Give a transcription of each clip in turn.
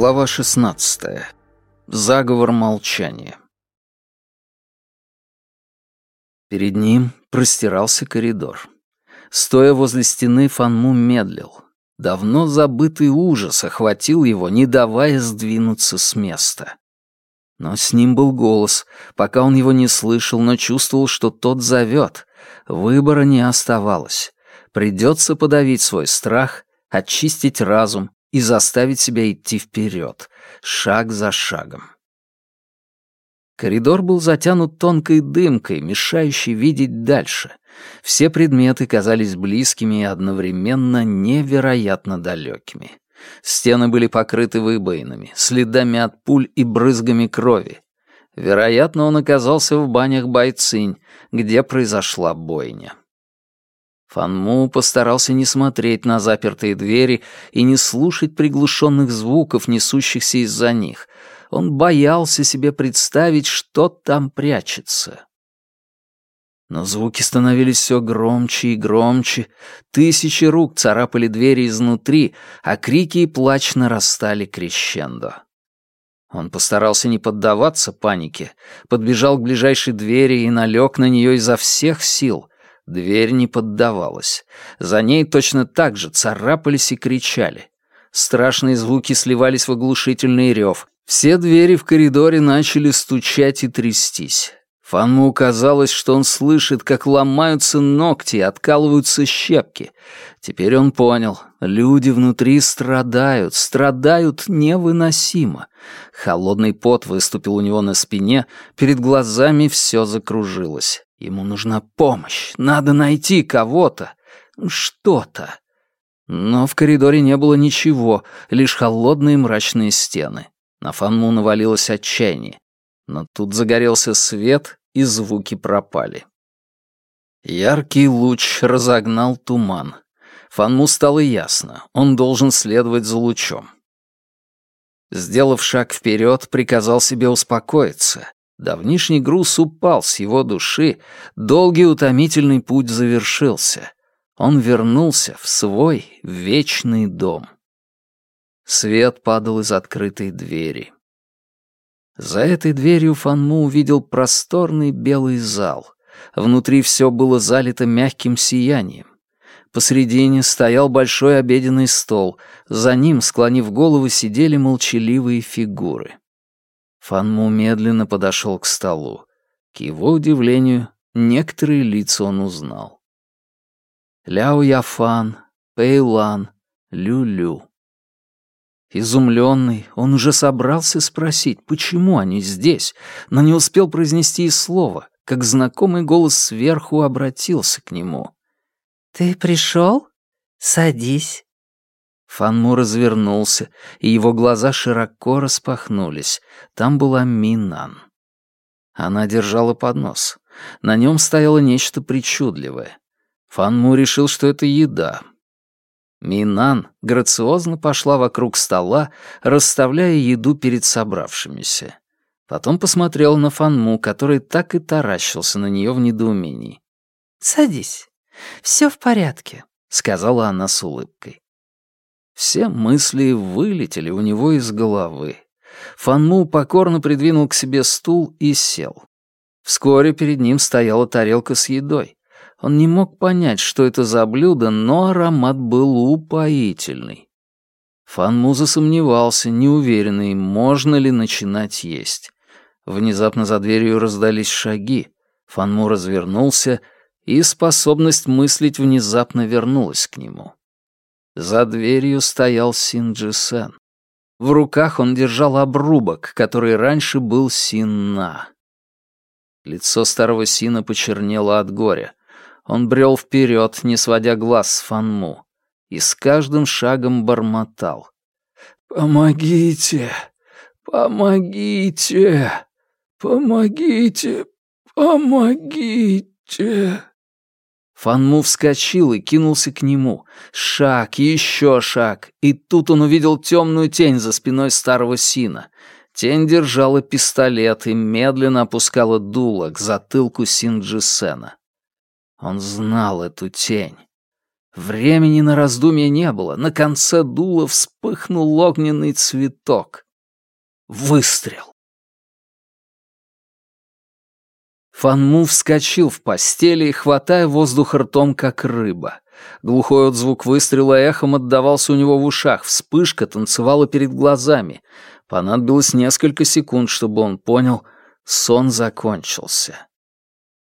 Глава 16. Заговор молчания. Перед ним простирался коридор. Стоя возле стены, Фанму медлил. Давно забытый ужас охватил его, не давая сдвинуться с места. Но с ним был голос. Пока он его не слышал, но чувствовал, что тот зовет. Выбора не оставалось. Придется подавить свой страх, очистить разум и заставить себя идти вперед, шаг за шагом. Коридор был затянут тонкой дымкой, мешающей видеть дальше. Все предметы казались близкими и одновременно невероятно далекими. Стены были покрыты выбоинами, следами от пуль и брызгами крови. Вероятно, он оказался в банях Байцинь, где произошла бойня. Фанму постарался не смотреть на запертые двери и не слушать приглушенных звуков, несущихся из-за них. Он боялся себе представить, что там прячется. Но звуки становились все громче и громче, тысячи рук царапали двери изнутри, а крики и плач нарастали крещендо. Он постарался не поддаваться панике, подбежал к ближайшей двери и налег на нее изо всех сил. Дверь не поддавалась. За ней точно так же царапались и кричали. Страшные звуки сливались в оглушительный рев. Все двери в коридоре начали стучать и трястись. Фанму казалось, что он слышит, как ломаются ногти и откалываются щепки. Теперь он понял, люди внутри страдают, страдают невыносимо. Холодный пот выступил у него на спине, перед глазами все закружилось. Ему нужна помощь, надо найти кого-то, что-то. Но в коридоре не было ничего, лишь холодные мрачные стены. На Фанму навалилось отчаяние. Но тут загорелся свет, и звуки пропали. Яркий луч разогнал туман. Фанму стало ясно, он должен следовать за лучом. Сделав шаг вперед, приказал себе успокоиться. Давнишний груз упал с его души, долгий утомительный путь завершился. Он вернулся в свой вечный дом. Свет падал из открытой двери. За этой дверью Фанму увидел просторный белый зал. Внутри все было залито мягким сиянием. Посредине стоял большой обеденный стол, за ним, склонив головы, сидели молчаливые фигуры. Фанму медленно подошел к столу. К его удивлению, некоторые лица он узнал. Ляо Яфан, Пэйлан, Лю-Лю. Изумленный, он уже собрался спросить, почему они здесь, но не успел произнести и слова, как знакомый голос сверху обратился к нему. «Ты пришел? Садись». Фанму развернулся, и его глаза широко распахнулись. Там была Минан. Она держала поднос. На нем стояло нечто причудливое. Фанму решил, что это еда, Минан грациозно пошла вокруг стола, расставляя еду перед собравшимися. Потом посмотрела на Фанму, который так и таращился на нее в недоумении. «Садись. Все в порядке», — сказала она с улыбкой. Все мысли вылетели у него из головы. Фанму покорно придвинул к себе стул и сел. Вскоре перед ним стояла тарелка с едой. Он не мог понять, что это за блюдо, но аромат был упоительный. Фанму засомневался, неуверенный, можно ли начинать есть. Внезапно за дверью раздались шаги. Фанму развернулся, и способность мыслить внезапно вернулась к нему. За дверью стоял Синджи Сен. В руках он держал обрубок, который раньше был Синна. Лицо старого Сина почернело от горя. Он брел вперед, не сводя глаз с Фанму, и с каждым шагом бормотал. «Помогите! Помогите! Помогите! Помогите!» Фанму вскочил и кинулся к нему. Шаг, еще шаг, и тут он увидел темную тень за спиной старого Сина. Тень держала пистолет и медленно опускала дуло к затылку Синджисена. Он знал эту тень. Времени на раздумье не было. На конце дула вспыхнул огненный цветок. Выстрел. Фанму вскочил в постели, хватая воздух ртом, как рыба. Глухой отзвук выстрела эхом отдавался у него в ушах, вспышка танцевала перед глазами. Понадобилось несколько секунд, чтобы он понял, сон закончился.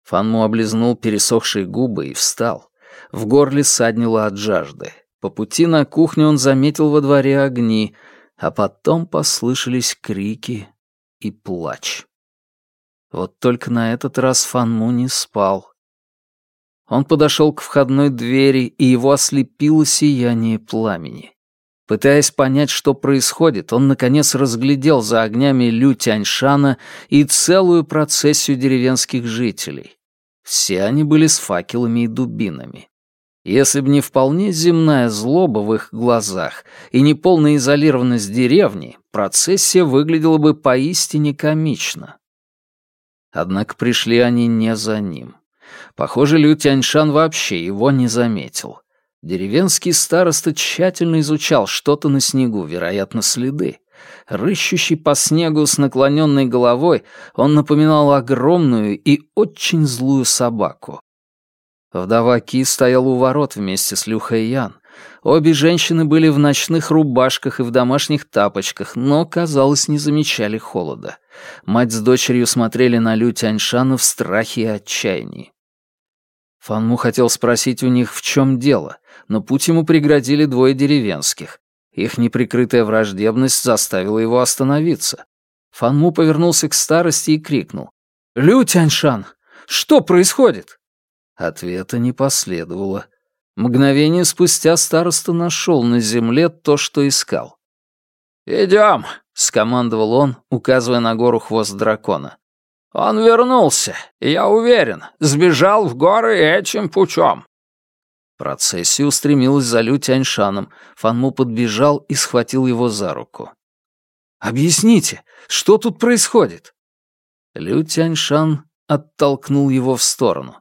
Фанму облизнул пересохшие губы и встал. В горле саднило от жажды. По пути на кухню он заметил во дворе огни, а потом послышались крики и плач. Вот только на этот раз Фанму не спал. Он подошел к входной двери, и его ослепило сияние пламени. Пытаясь понять, что происходит, он, наконец, разглядел за огнями Лю Тяньшана и целую процессию деревенских жителей. Все они были с факелами и дубинами. Если бы не вполне земная злоба в их глазах и не полная изолированность деревни, процессия выглядела бы поистине комично. Однако пришли они не за ним. Похоже, Лю Тяньшан вообще его не заметил. Деревенский староста тщательно изучал что-то на снегу, вероятно, следы. Рыщущий по снегу с наклоненной головой, он напоминал огромную и очень злую собаку. Вдова Ки стояла у ворот вместе с Люхой Ян. Обе женщины были в ночных рубашках и в домашних тапочках, но, казалось, не замечали холода. Мать с дочерью смотрели на Лю Тяньшана в страхе и отчаянии. Фанму хотел спросить у них, в чем дело, но путь ему преградили двое деревенских. Их неприкрытая враждебность заставила его остановиться. Фанму повернулся к старости и крикнул. «Лю Тяньшан, что происходит?» Ответа не последовало. Мгновение спустя староста нашел на земле то, что искал. «Идем», — скомандовал он, указывая на гору хвост дракона. «Он вернулся, я уверен, сбежал в горы этим путем». Процессия устремилась за Лю Тяньшаном. Фанму подбежал и схватил его за руку. «Объясните, что тут происходит?» Лю Тяньшан оттолкнул его в сторону.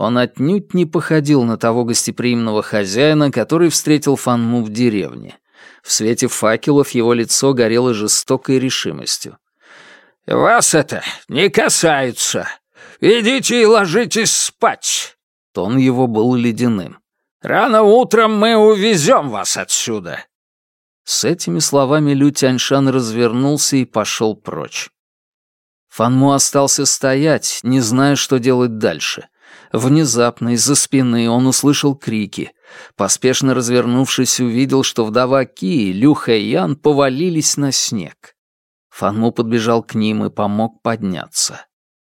Он отнюдь не походил на того гостеприимного хозяина, который встретил Фанму в деревне. В свете факелов его лицо горело жестокой решимостью. «Вас это не касается. Идите и ложитесь спать!» Тон его был ледяным. «Рано утром мы увезем вас отсюда!» С этими словами Лю Тяньшан развернулся и пошел прочь. Фанму остался стоять, не зная, что делать дальше — Внезапно из-за спины он услышал крики. Поспешно развернувшись, увидел, что вдова Ки и Лю Ян повалились на снег. Фанму подбежал к ним и помог подняться.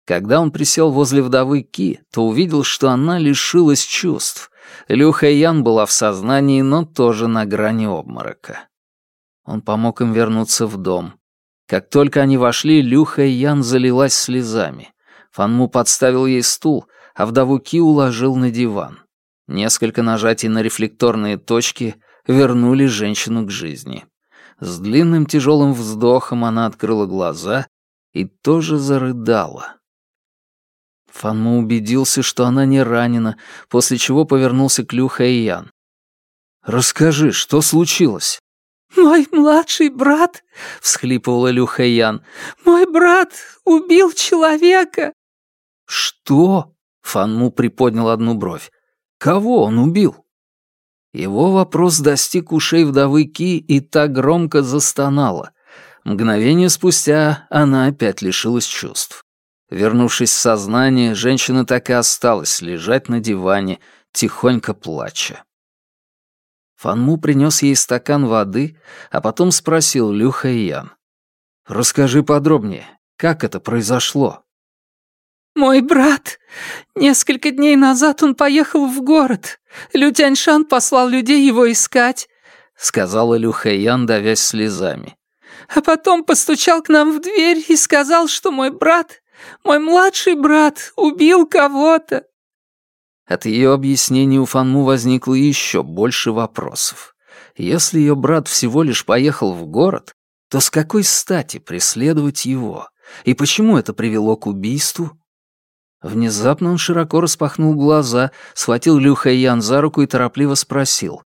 Когда он присел возле вдовы Ки, то увидел, что она лишилась чувств. Лю Ян была в сознании, но тоже на грани обморока. Он помог им вернуться в дом. Как только они вошли, Лю Ян залилась слезами. Фанму подставил ей стул — а вдову Ки уложил на диван. Несколько нажатий на рефлекторные точки вернули женщину к жизни. С длинным тяжелым вздохом она открыла глаза и тоже зарыдала. Фанму убедился, что она не ранена, после чего повернулся к Лю Хэйян. «Расскажи, что случилось?» «Мой младший брат», — всхлипывала Лю Хэйян, — «мой брат убил человека». «Что?» Фанму приподнял одну бровь. «Кого он убил?» Его вопрос достиг ушей вдовы Ки и так громко застонала. Мгновение спустя она опять лишилась чувств. Вернувшись в сознание, женщина так и осталась лежать на диване, тихонько плача. Фанму принес ей стакан воды, а потом спросил Люха и Ян. «Расскажи подробнее, как это произошло?» «Мой брат! Несколько дней назад он поехал в город. Лю Тяньшан послал людей его искать», — сказала Лю Хэйян, давясь слезами. «А потом постучал к нам в дверь и сказал, что мой брат, мой младший брат, убил кого-то». От ее объяснений у Фанму возникло еще больше вопросов. Если ее брат всего лишь поехал в город, то с какой стати преследовать его? И почему это привело к убийству Внезапно он широко распахнул глаза, схватил Лю Хайян за руку и торопливо спросил.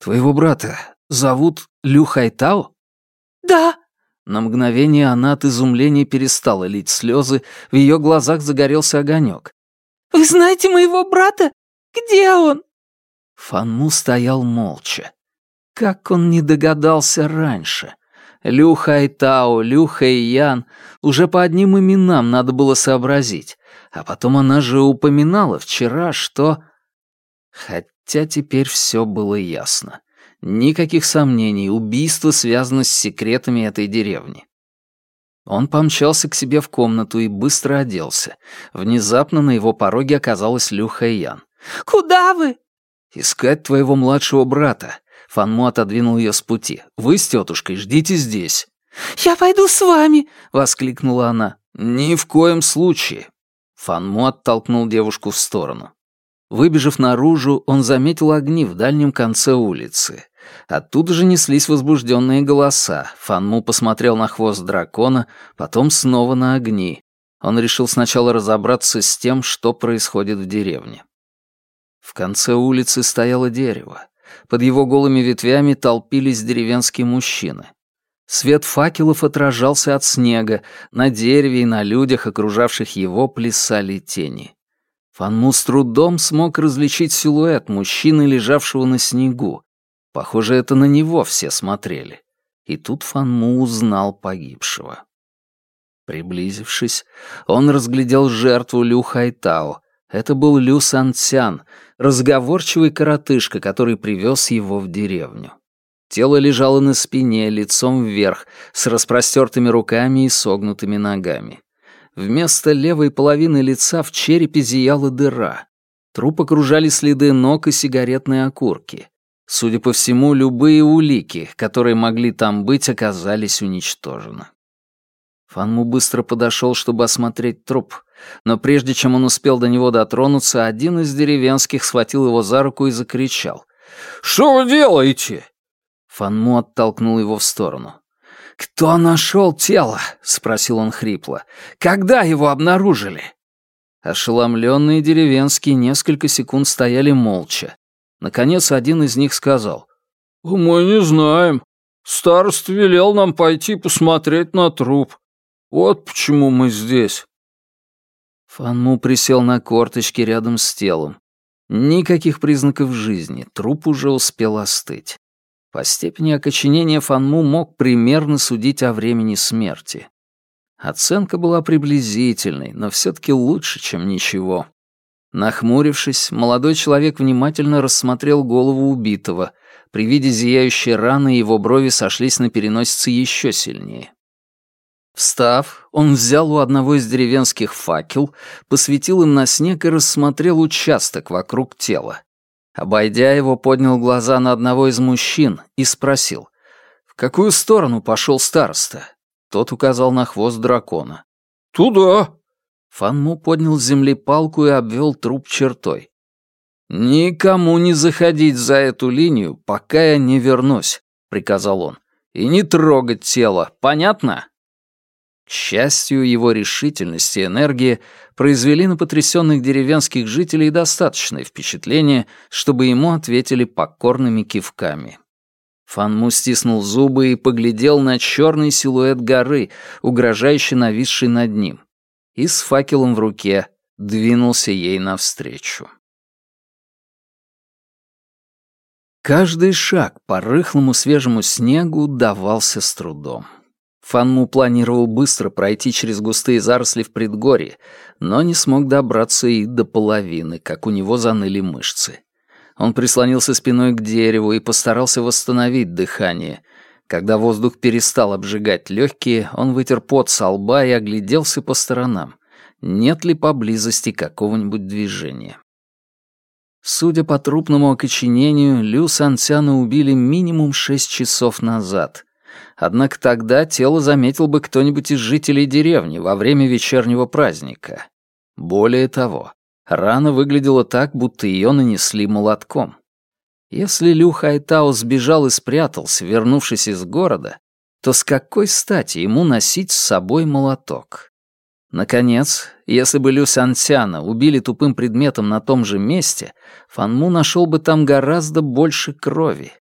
«Твоего брата зовут Лю Хайтао?» «Да». На мгновение она от изумления перестала лить слезы, в ее глазах загорелся огонек. «Вы знаете моего брата? Где он?» Фанму стоял молча. Как он не догадался раньше? Лю Хайтао, Лю Хэйян, уже по одним именам надо было сообразить. А потом она же упоминала вчера, что... Хотя теперь все было ясно. Никаких сомнений, убийство связано с секретами этой деревни. Он помчался к себе в комнату и быстро оделся. Внезапно на его пороге оказалась Лю Хэйян. «Куда вы?» «Искать твоего младшего брата». Фанму отодвинул ее с пути. «Вы с тетушкой ждите здесь». «Я пойду с вами!» — воскликнула она. «Ни в коем случае!» Фанму оттолкнул девушку в сторону. Выбежав наружу, он заметил огни в дальнем конце улицы. Оттуда же неслись возбужденные голоса. Фанму посмотрел на хвост дракона, потом снова на огни. Он решил сначала разобраться с тем, что происходит в деревне. В конце улицы стояло дерево. Под его голыми ветвями толпились деревенские мужчины. Свет факелов отражался от снега, на дереве и на людях, окружавших его, плясали тени. Фанму с трудом смог различить силуэт мужчины, лежавшего на снегу. Похоже, это на него все смотрели. И тут Фанму узнал погибшего. Приблизившись, он разглядел жертву Лю Хайтао, это был Лю Сантян, разговорчивый коротышка, который привез его в деревню. Тело лежало на спине, лицом вверх, с распростертыми руками и согнутыми ногами. Вместо левой половины лица в черепе зияла дыра. Труп окружали следы ног и сигаретные окурки. Судя по всему, любые улики, которые могли там быть, оказались уничтожены. Фанму быстро подошел, чтобы осмотреть труп — но прежде чем он успел до него дотронуться, один из деревенских схватил его за руку и закричал. «Что вы делаете?» Фанму оттолкнул его в сторону. «Кто нашел тело?» — спросил он хрипло. «Когда его обнаружили?» Ошеломленные деревенские несколько секунд стояли молча. Наконец один из них сказал. «Мы не знаем. Старост велел нам пойти посмотреть на труп. Вот почему мы здесь». Фанму присел на корточки рядом с телом. Никаких признаков жизни, труп уже успел остыть. По степени окоченения Фанму мог примерно судить о времени смерти. Оценка была приблизительной, но все-таки лучше, чем ничего. Нахмурившись, молодой человек внимательно рассмотрел голову убитого. При виде зияющей раны его брови сошлись на переносице еще сильнее. Встав, он взял у одного из деревенских факел, посветил им на снег и рассмотрел участок вокруг тела. Обойдя его, поднял глаза на одного из мужчин и спросил, «В какую сторону пошел староста?» Тот указал на хвост дракона. «Туда!» Фанму поднял с земли палку и обвел труп чертой. «Никому не заходить за эту линию, пока я не вернусь», — приказал он. «И не трогать тело, понятно?» К счастью, его решительность и энергия произвели на потрясенных деревенских жителей достаточное впечатление, чтобы ему ответили покорными кивками. Фанму стиснул зубы и поглядел на черный силуэт горы, угрожающе нависший над ним, и с факелом в руке двинулся ей навстречу. Каждый шаг по рыхлому свежему снегу давался с трудом. Фанму планировал быстро пройти через густые заросли в предгорье, но не смог добраться и до половины, как у него заныли мышцы. Он прислонился спиной к дереву и постарался восстановить дыхание. Когда воздух перестал обжигать легкие, он вытер пот со лба и огляделся по сторонам. Нет ли поблизости какого-нибудь движения? Судя по трупному окоченению, Лю Сансяна убили минимум шесть часов назад — Однако тогда тело заметил бы кто-нибудь из жителей деревни во время вечернего праздника. Более того, рана выглядела так, будто ее нанесли молотком. Если Лю Хайтао сбежал и спрятался, вернувшись из города, то с какой стати ему носить с собой молоток? Наконец, если бы Лю Сянсяна убили тупым предметом на том же месте, Фанму нашел бы там гораздо больше крови.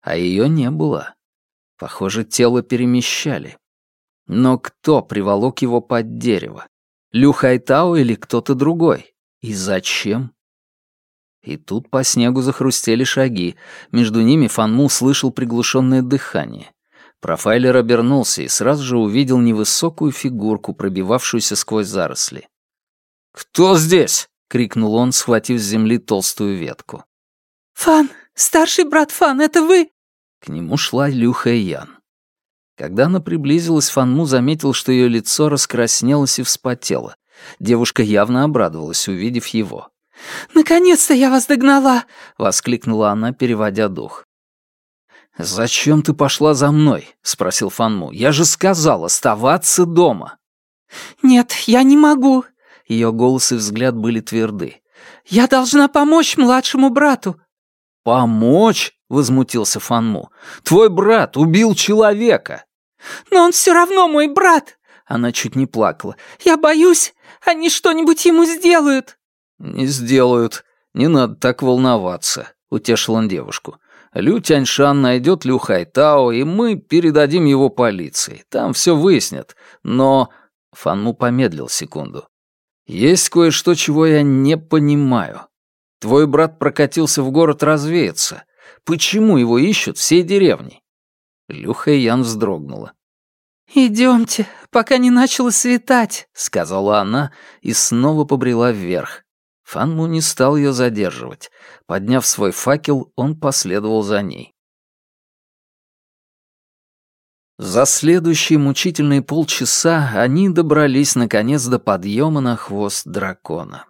А ее не было. Похоже, тело перемещали. Но кто приволок его под дерево? Лю Хайтао или кто-то другой? И зачем? И тут по снегу захрустели шаги. Между ними Фанму слышал приглушенное дыхание. Профайлер обернулся и сразу же увидел невысокую фигурку, пробивавшуюся сквозь заросли. «Кто здесь?» — крикнул он, схватив с земли толстую ветку. «Фан, старший брат Фан, это вы?» К нему шла Люха Ян. Когда она приблизилась, Фанму заметил, что ее лицо раскраснелось и вспотело. Девушка явно обрадовалась, увидев его. «Наконец-то я вас догнала!» — воскликнула она, переводя дух. «Зачем ты пошла за мной?» — спросил Фанму. «Я же сказал оставаться дома». «Нет, я не могу». Ее голос и взгляд были тверды. «Я должна помочь младшему брату». «Помочь?» — возмутился Фанму. «Твой брат убил человека». «Но он все равно мой брат!» Она чуть не плакала. «Я боюсь, они что-нибудь ему сделают». «Не сделают. Не надо так волноваться», — утешил он девушку. Лю Тяньшан найдет Лю Хайтао, и мы передадим его полиции. Там все выяснят. Но...» Фанму помедлил секунду. «Есть кое-что, чего я не понимаю. Твой брат прокатился в город развеяться. Почему его ищут всей деревни?» Лю Хэйян вздрогнула. «Идемте, пока не начало светать», — сказала она и снова побрела вверх. Фанму не стал ее задерживать. Подняв свой факел, он последовал за ней. За следующие мучительные полчаса они добрались наконец до подъема на хвост дракона.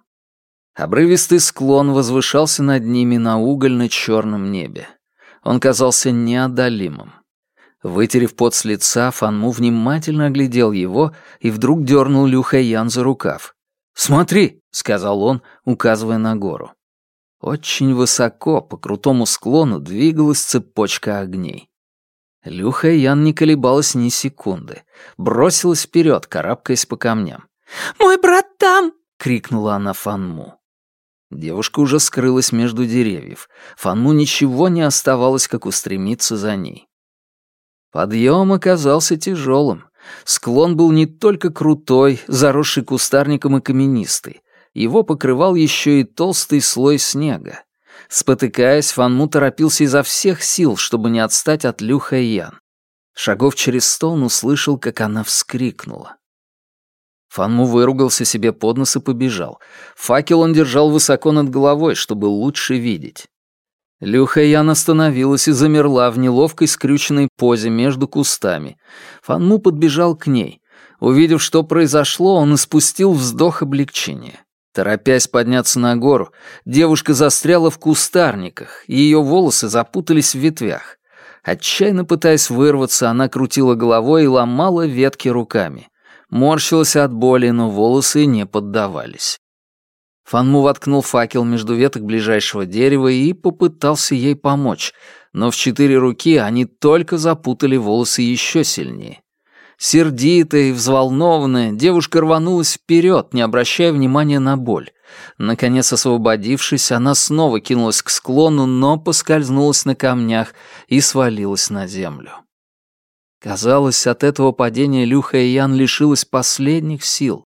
Обрывистый склон возвышался над ними на угольно-черном небе. Он казался неодолимым. Вытерев пот с лица, Фанму внимательно оглядел его и вдруг дернул Лю Хэйян за рукав. «Смотри», — сказал он, указывая на гору. Очень высоко, по крутому склону, двигалась цепочка огней. Люха Ян не колебалась ни секунды. Бросилась вперед, карабкаясь по камням. «Мой брат там!» — крикнула она Фанму. Девушка уже скрылась между деревьев. Фанму ничего не оставалось, как устремиться за ней. Подъем оказался тяжелым. Склон был не только крутой, заросший кустарником и каменистый. Его покрывал еще и толстый слой снега. Спотыкаясь, Фанму торопился изо всех сил, чтобы не отстать от Люха Ян. Шагов через сто он услышал, как она вскрикнула. Фанму выругался себе под нос и побежал. Факел он держал высоко над головой, чтобы лучше видеть. Ян остановилась и замерла в неловкой скрюченной позе между кустами. Фанму подбежал к ней. Увидев, что произошло, он испустил вздох облегчения. Торопясь подняться на гору, девушка застряла в кустарниках, и ее волосы запутались в ветвях. Отчаянно пытаясь вырваться, она крутила головой и ломала ветки руками. Морщилась от боли, но волосы не поддавались. Фанму воткнул факел между веток ближайшего дерева и попытался ей помочь, но в четыре руки они только запутали волосы еще сильнее. Сердитая и взволнованная, девушка рванулась вперед, не обращая внимания на боль. Наконец, освободившись, она снова кинулась к склону, но поскользнулась на камнях и свалилась на землю. Казалось, от этого падения Люха Ян лишилась последних сил.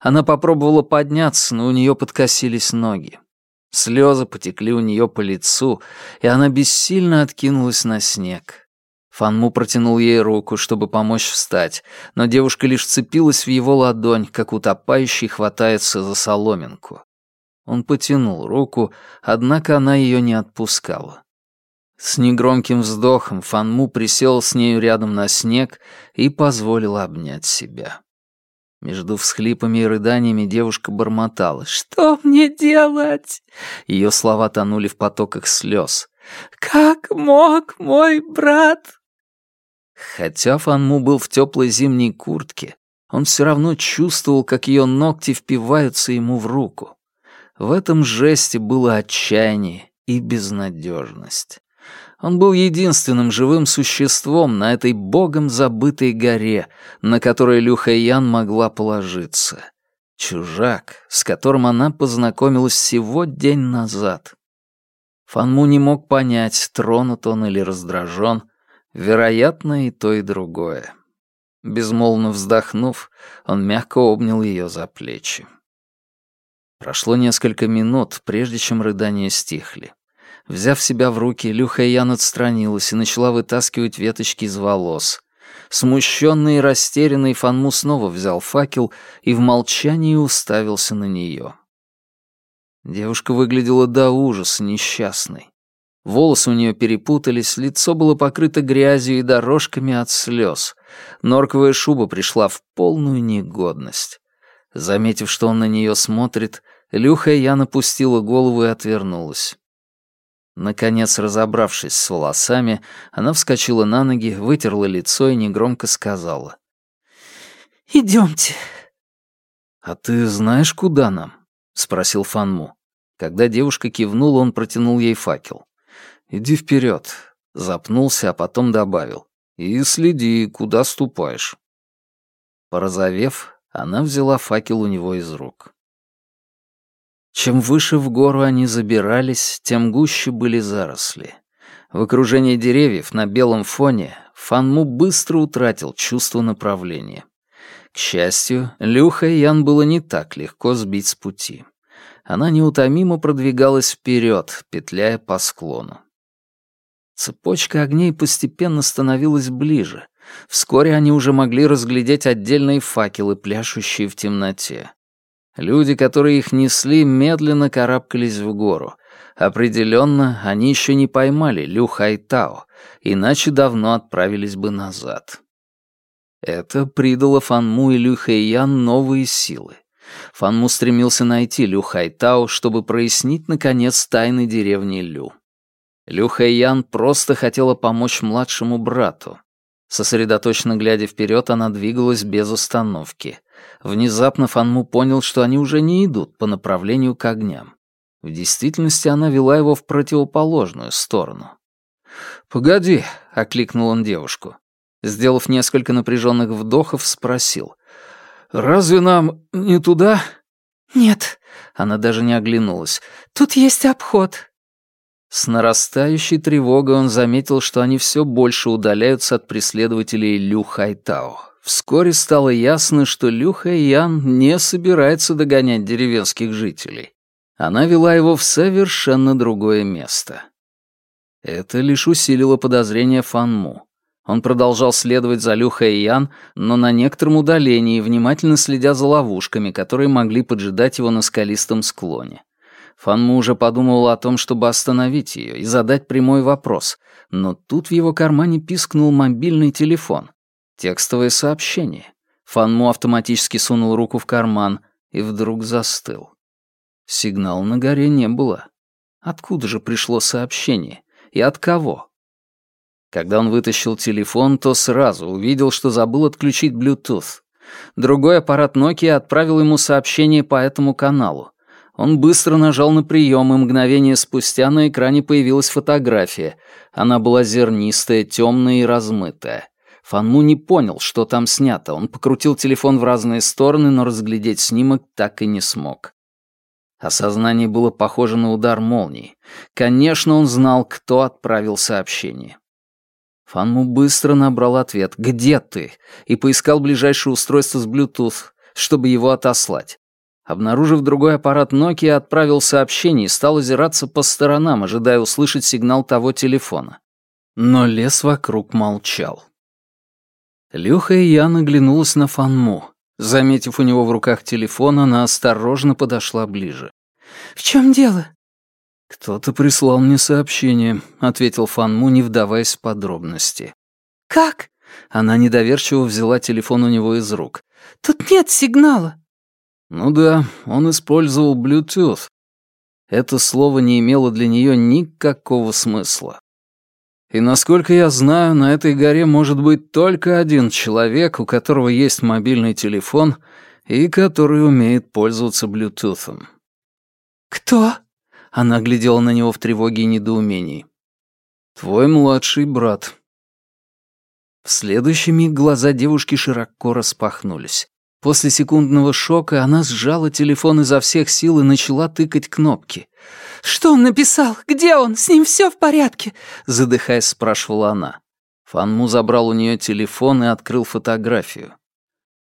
Она попробовала подняться, но у нее подкосились ноги. Слезы потекли у нее по лицу, и она бессильно откинулась на снег. Фанму протянул ей руку, чтобы помочь встать, но девушка лишь цепилась в его ладонь, как утопающий хватается за соломинку. Он потянул руку, однако она ее не отпускала. С негромким вздохом Фанму присел с нею рядом на снег и позволил обнять себя. Между всхлипами и рыданиями девушка бормотала. «Что мне делать?» Ее слова тонули в потоках слез. «Как мог мой брат?» Хотя Фанму был в теплой зимней куртке, он все равно чувствовал, как ее ногти впиваются ему в руку. В этом жесте было отчаяние и безнадежность. Он был единственным живым существом на этой богом забытой горе, на которой Люха Ян могла положиться. Чужак, с которым она познакомилась всего день назад. Фанму не мог понять, тронут он или раздражен. Вероятно, и то, и другое. Безмолвно вздохнув, он мягко обнял ее за плечи. Прошло несколько минут, прежде чем рыдания стихли. Взяв себя в руки, Люха Ян отстранилась и начала вытаскивать веточки из волос. Смущенный и растерянный Фанму снова взял факел и в молчании уставился на нее. Девушка выглядела до ужаса несчастной. Волосы у нее перепутались, лицо было покрыто грязью и дорожками от слез. Норковая шуба пришла в полную негодность. Заметив, что он на нее смотрит, Люха Ян опустила голову и отвернулась. Наконец, разобравшись с волосами, она вскочила на ноги, вытерла лицо и негромко сказала. «Идемте». «А ты знаешь, куда нам?» — спросил Фанму. Когда девушка кивнула, он протянул ей факел. «Иди вперед», — запнулся, а потом добавил. «И следи, куда ступаешь». Порозовев, она взяла факел у него из рук. Чем выше в гору они забирались, тем гуще были заросли. В окружении деревьев на белом фоне Фанму быстро утратил чувство направления. К счастью, Люха и Ян было не так легко сбить с пути. Она неутомимо продвигалась вперед, петляя по склону. Цепочка огней постепенно становилась ближе. Вскоре они уже могли разглядеть отдельные факелы, пляшущие в темноте. Люди, которые их несли, медленно карабкались в гору. Определенно, они еще не поймали Лю Хайтао, иначе давно отправились бы назад. Это придало Фанму и Лю Хэйян новые силы. Фанму стремился найти Лю Хайтао, чтобы прояснить, наконец, тайны деревни Лю. Лю Хэйян просто хотела помочь младшему брату. Сосредоточенно глядя вперед, она двигалась без остановки. Внезапно Фанму понял, что они уже не идут по направлению к огням. В действительности она вела его в противоположную сторону. «Погоди», — окликнул он девушку. Сделав несколько напряженных вдохов, спросил. «Разве нам не туда?» «Нет», — она даже не оглянулась. «Тут есть обход». С нарастающей тревогой он заметил, что они все больше удаляются от преследователей Лю Хайтао. Вскоре стало ясно, что Лю Хайян не собирается догонять деревенских жителей. Она вела его в совершенно другое место. Это лишь усилило подозрение Фанму. Он продолжал следовать за Лю Хэйян, но на некотором удалении, внимательно следя за ловушками, которые могли поджидать его на скалистом склоне. Фанму уже подумывал о том, чтобы остановить ее и задать прямой вопрос, но тут в его кармане пискнул мобильный телефон. Текстовое сообщение. Фанму автоматически сунул руку в карман и вдруг застыл. Сигнала на горе не было. Откуда же пришло сообщение? И от кого? Когда он вытащил телефон, то сразу увидел, что забыл отключить Bluetooth. Другой аппарат Nokia отправил ему сообщение по этому каналу. Он быстро нажал на прием, и мгновение спустя на экране появилась фотография. Она была зернистая, темная и размытая. Фанму не понял, что там снято. Он покрутил телефон в разные стороны, но разглядеть снимок так и не смог. Осознание было похоже на удар молнии. Конечно, он знал, кто отправил сообщение. Фанму быстро набрал ответ «Где ты?» и поискал ближайшее устройство с Bluetooth, чтобы его отослать. Обнаружив другой аппарат Nokia, отправил сообщение и стал озираться по сторонам, ожидая услышать сигнал того телефона. Но лес вокруг молчал. Люха и я наглянулась на Фанму. Заметив у него в руках телефон, она осторожно подошла ближе. «В чем дело?» «Кто-то прислал мне сообщение», — ответил Фанму, не вдаваясь в подробности. «Как?» Она недоверчиво взяла телефон у него из рук. «Тут нет сигнала». Ну да, он использовал Bluetooth. Это слово не имело для нее никакого смысла. И насколько я знаю, на этой горе может быть только один человек, у которого есть мобильный телефон и который умеет пользоваться Блютусом. «Кто?» Она глядела на него в тревоге и недоумении. Твой младший брат. В следующий миг глаза девушки широко распахнулись. После секундного шока она сжала телефон изо всех сил и начала тыкать кнопки. «Что он написал? Где он? С ним все в порядке?» Задыхаясь, спрашивала она. Фанму забрал у нее телефон и открыл фотографию.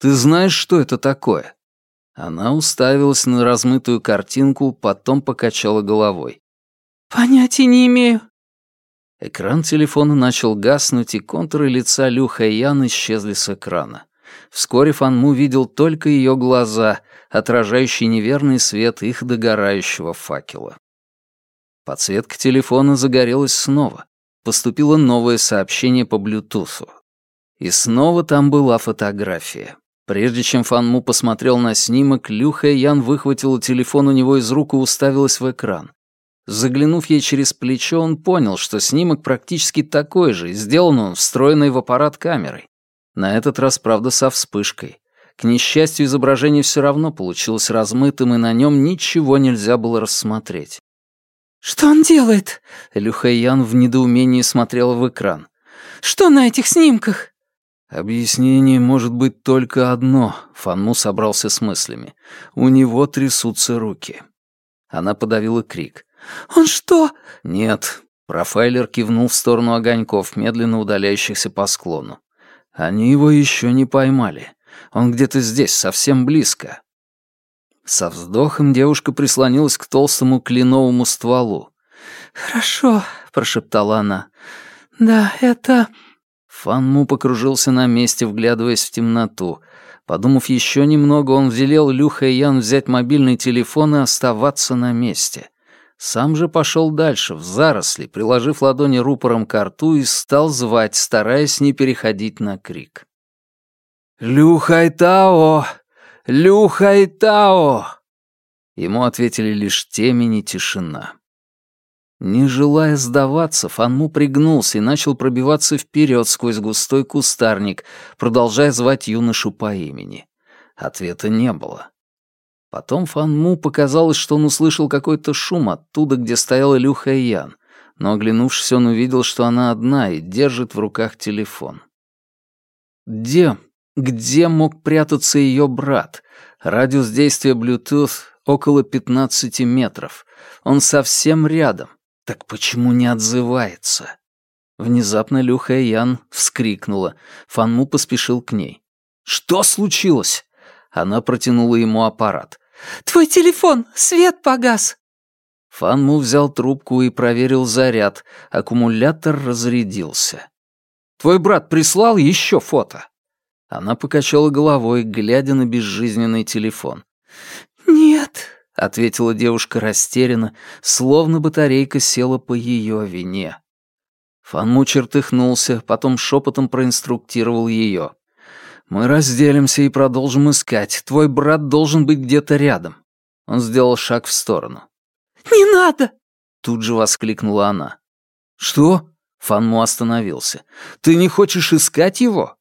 «Ты знаешь, что это такое?» Она уставилась на размытую картинку, потом покачала головой. «Понятия не имею». Экран телефона начал гаснуть, и контуры лица Лю Хэйян исчезли с экрана. Вскоре Фанму видел только ее глаза, отражающие неверный свет их догорающего факела. Подсветка телефона загорелась снова. Поступило новое сообщение по блютусу. И снова там была фотография. Прежде чем Фанму посмотрел на снимок, Люха Ян выхватила телефон у него из рук и уставилась в экран. Заглянув ей через плечо, он понял, что снимок практически такой же, сделан он встроенной в аппарат камерой. На этот раз, правда, со вспышкой. К несчастью, изображение все равно получилось размытым, и на нем ничего нельзя было рассмотреть. «Что он делает?» Люхэйян в недоумении смотрела в экран. «Что на этих снимках?» «Объяснение может быть только одно», — Фанму собрался с мыслями. «У него трясутся руки». Она подавила крик. «Он что?» «Нет». Профайлер кивнул в сторону огоньков, медленно удаляющихся по склону. Они его еще не поймали. Он где-то здесь, совсем близко. Со вздохом девушка прислонилась к толстому кленовому стволу. «Хорошо», — прошептала она. «Да, это...» Фанму покружился на месте, вглядываясь в темноту. Подумав еще немного, он велел Люха и Ян взять мобильный телефон и оставаться на месте. Сам же пошел дальше, в заросли, приложив ладони рупором к рту и стал звать, стараясь не переходить на крик. «Люхайтао! Люхайтао!» Ему ответили лишь темень и тишина. Не желая сдаваться, Фанму пригнулся и начал пробиваться вперед сквозь густой кустарник, продолжая звать юношу по имени. Ответа не было. Потом Фанму показалось, что он услышал какой-то шум оттуда, где стояла Люха и Ян, но, оглянувшись, он увидел, что она одна и держит в руках телефон. Где, где мог прятаться ее брат? Радиус действия Bluetooth около 15 метров. Он совсем рядом. Так почему не отзывается? Внезапно Люха Ян вскрикнула. Фанму поспешил к ней. «Что случилось?» Она протянула ему аппарат. «Твой телефон! Свет погас!» Фанму взял трубку и проверил заряд. Аккумулятор разрядился. «Твой брат прислал еще фото?» Она покачала головой, глядя на безжизненный телефон. «Нет», — ответила девушка растерянно, словно батарейка села по ее вине. Фанму чертыхнулся, потом шепотом проинструктировал ее. «Мы разделимся и продолжим искать. Твой брат должен быть где-то рядом». Он сделал шаг в сторону. «Не надо!» Тут же воскликнула она. «Что?» Фанму остановился. «Ты не хочешь искать его?»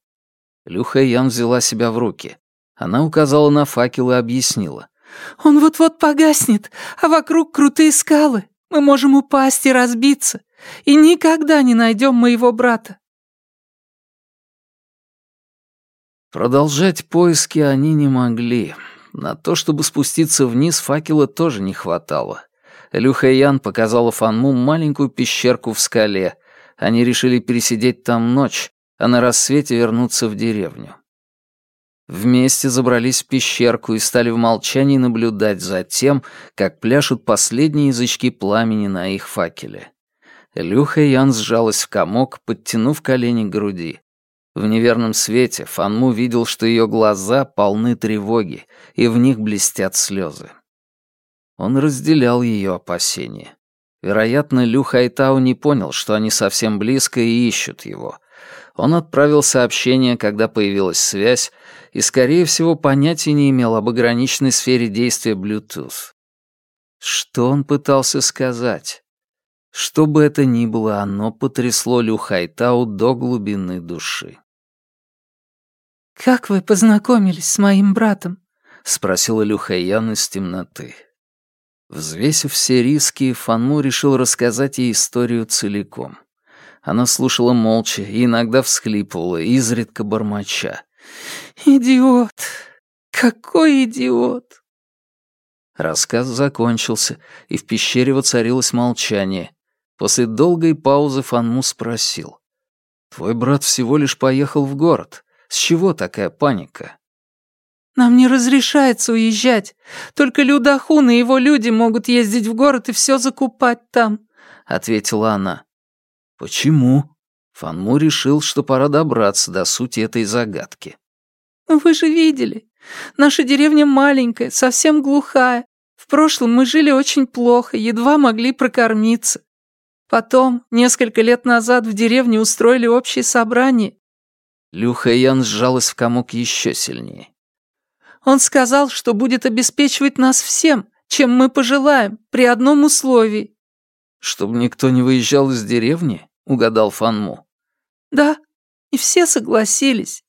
Люха Ян взяла себя в руки. Она указала на факел и объяснила. «Он вот-вот погаснет, а вокруг крутые скалы. Мы можем упасть и разбиться, и никогда не найдем моего брата. Продолжать поиски они не могли. На то, чтобы спуститься вниз, факела тоже не хватало. Люха Ян показала Фанму маленькую пещерку в скале. Они решили пересидеть там ночь, а на рассвете вернуться в деревню. Вместе забрались в пещерку и стали в молчании наблюдать за тем, как пляшут последние язычки пламени на их факеле. Люха Ян сжалась в комок, подтянув колени к груди. В неверном свете Фанму видел, что ее глаза полны тревоги, и в них блестят слезы. Он разделял ее опасения. Вероятно, Лю Хайтау не понял, что они совсем близко и ищут его. Он отправил сообщение, когда появилась связь, и, скорее всего, понятия не имел об ограниченной сфере действия Bluetooth. Что он пытался сказать? Что бы это ни было, оно потрясло Лю Хайтау до глубины души. «Как вы познакомились с моим братом?» — спросила Люхаян из темноты. Взвесив все риски, Фанму решил рассказать ей историю целиком. Она слушала молча и иногда всхлипывала, изредка бормоча. «Идиот! Какой идиот!» Рассказ закончился, и в пещере воцарилось молчание. После долгой паузы Фанму спросил. «Твой брат всего лишь поехал в город. С чего такая паника?» «Нам не разрешается уезжать. Только Людахун и его люди могут ездить в город и все закупать там», — ответила она. «Почему?» Фанму решил, что пора добраться до сути этой загадки. «Вы же видели. Наша деревня маленькая, совсем глухая. В прошлом мы жили очень плохо, едва могли прокормиться. Потом, несколько лет назад, в деревне устроили общее собрание». Люха Ян сжалась в комок еще сильнее. Он сказал, что будет обеспечивать нас всем, чем мы пожелаем, при одном условии». «Чтобы никто не выезжал из деревни?» — угадал Фанму. «Да, и все согласились.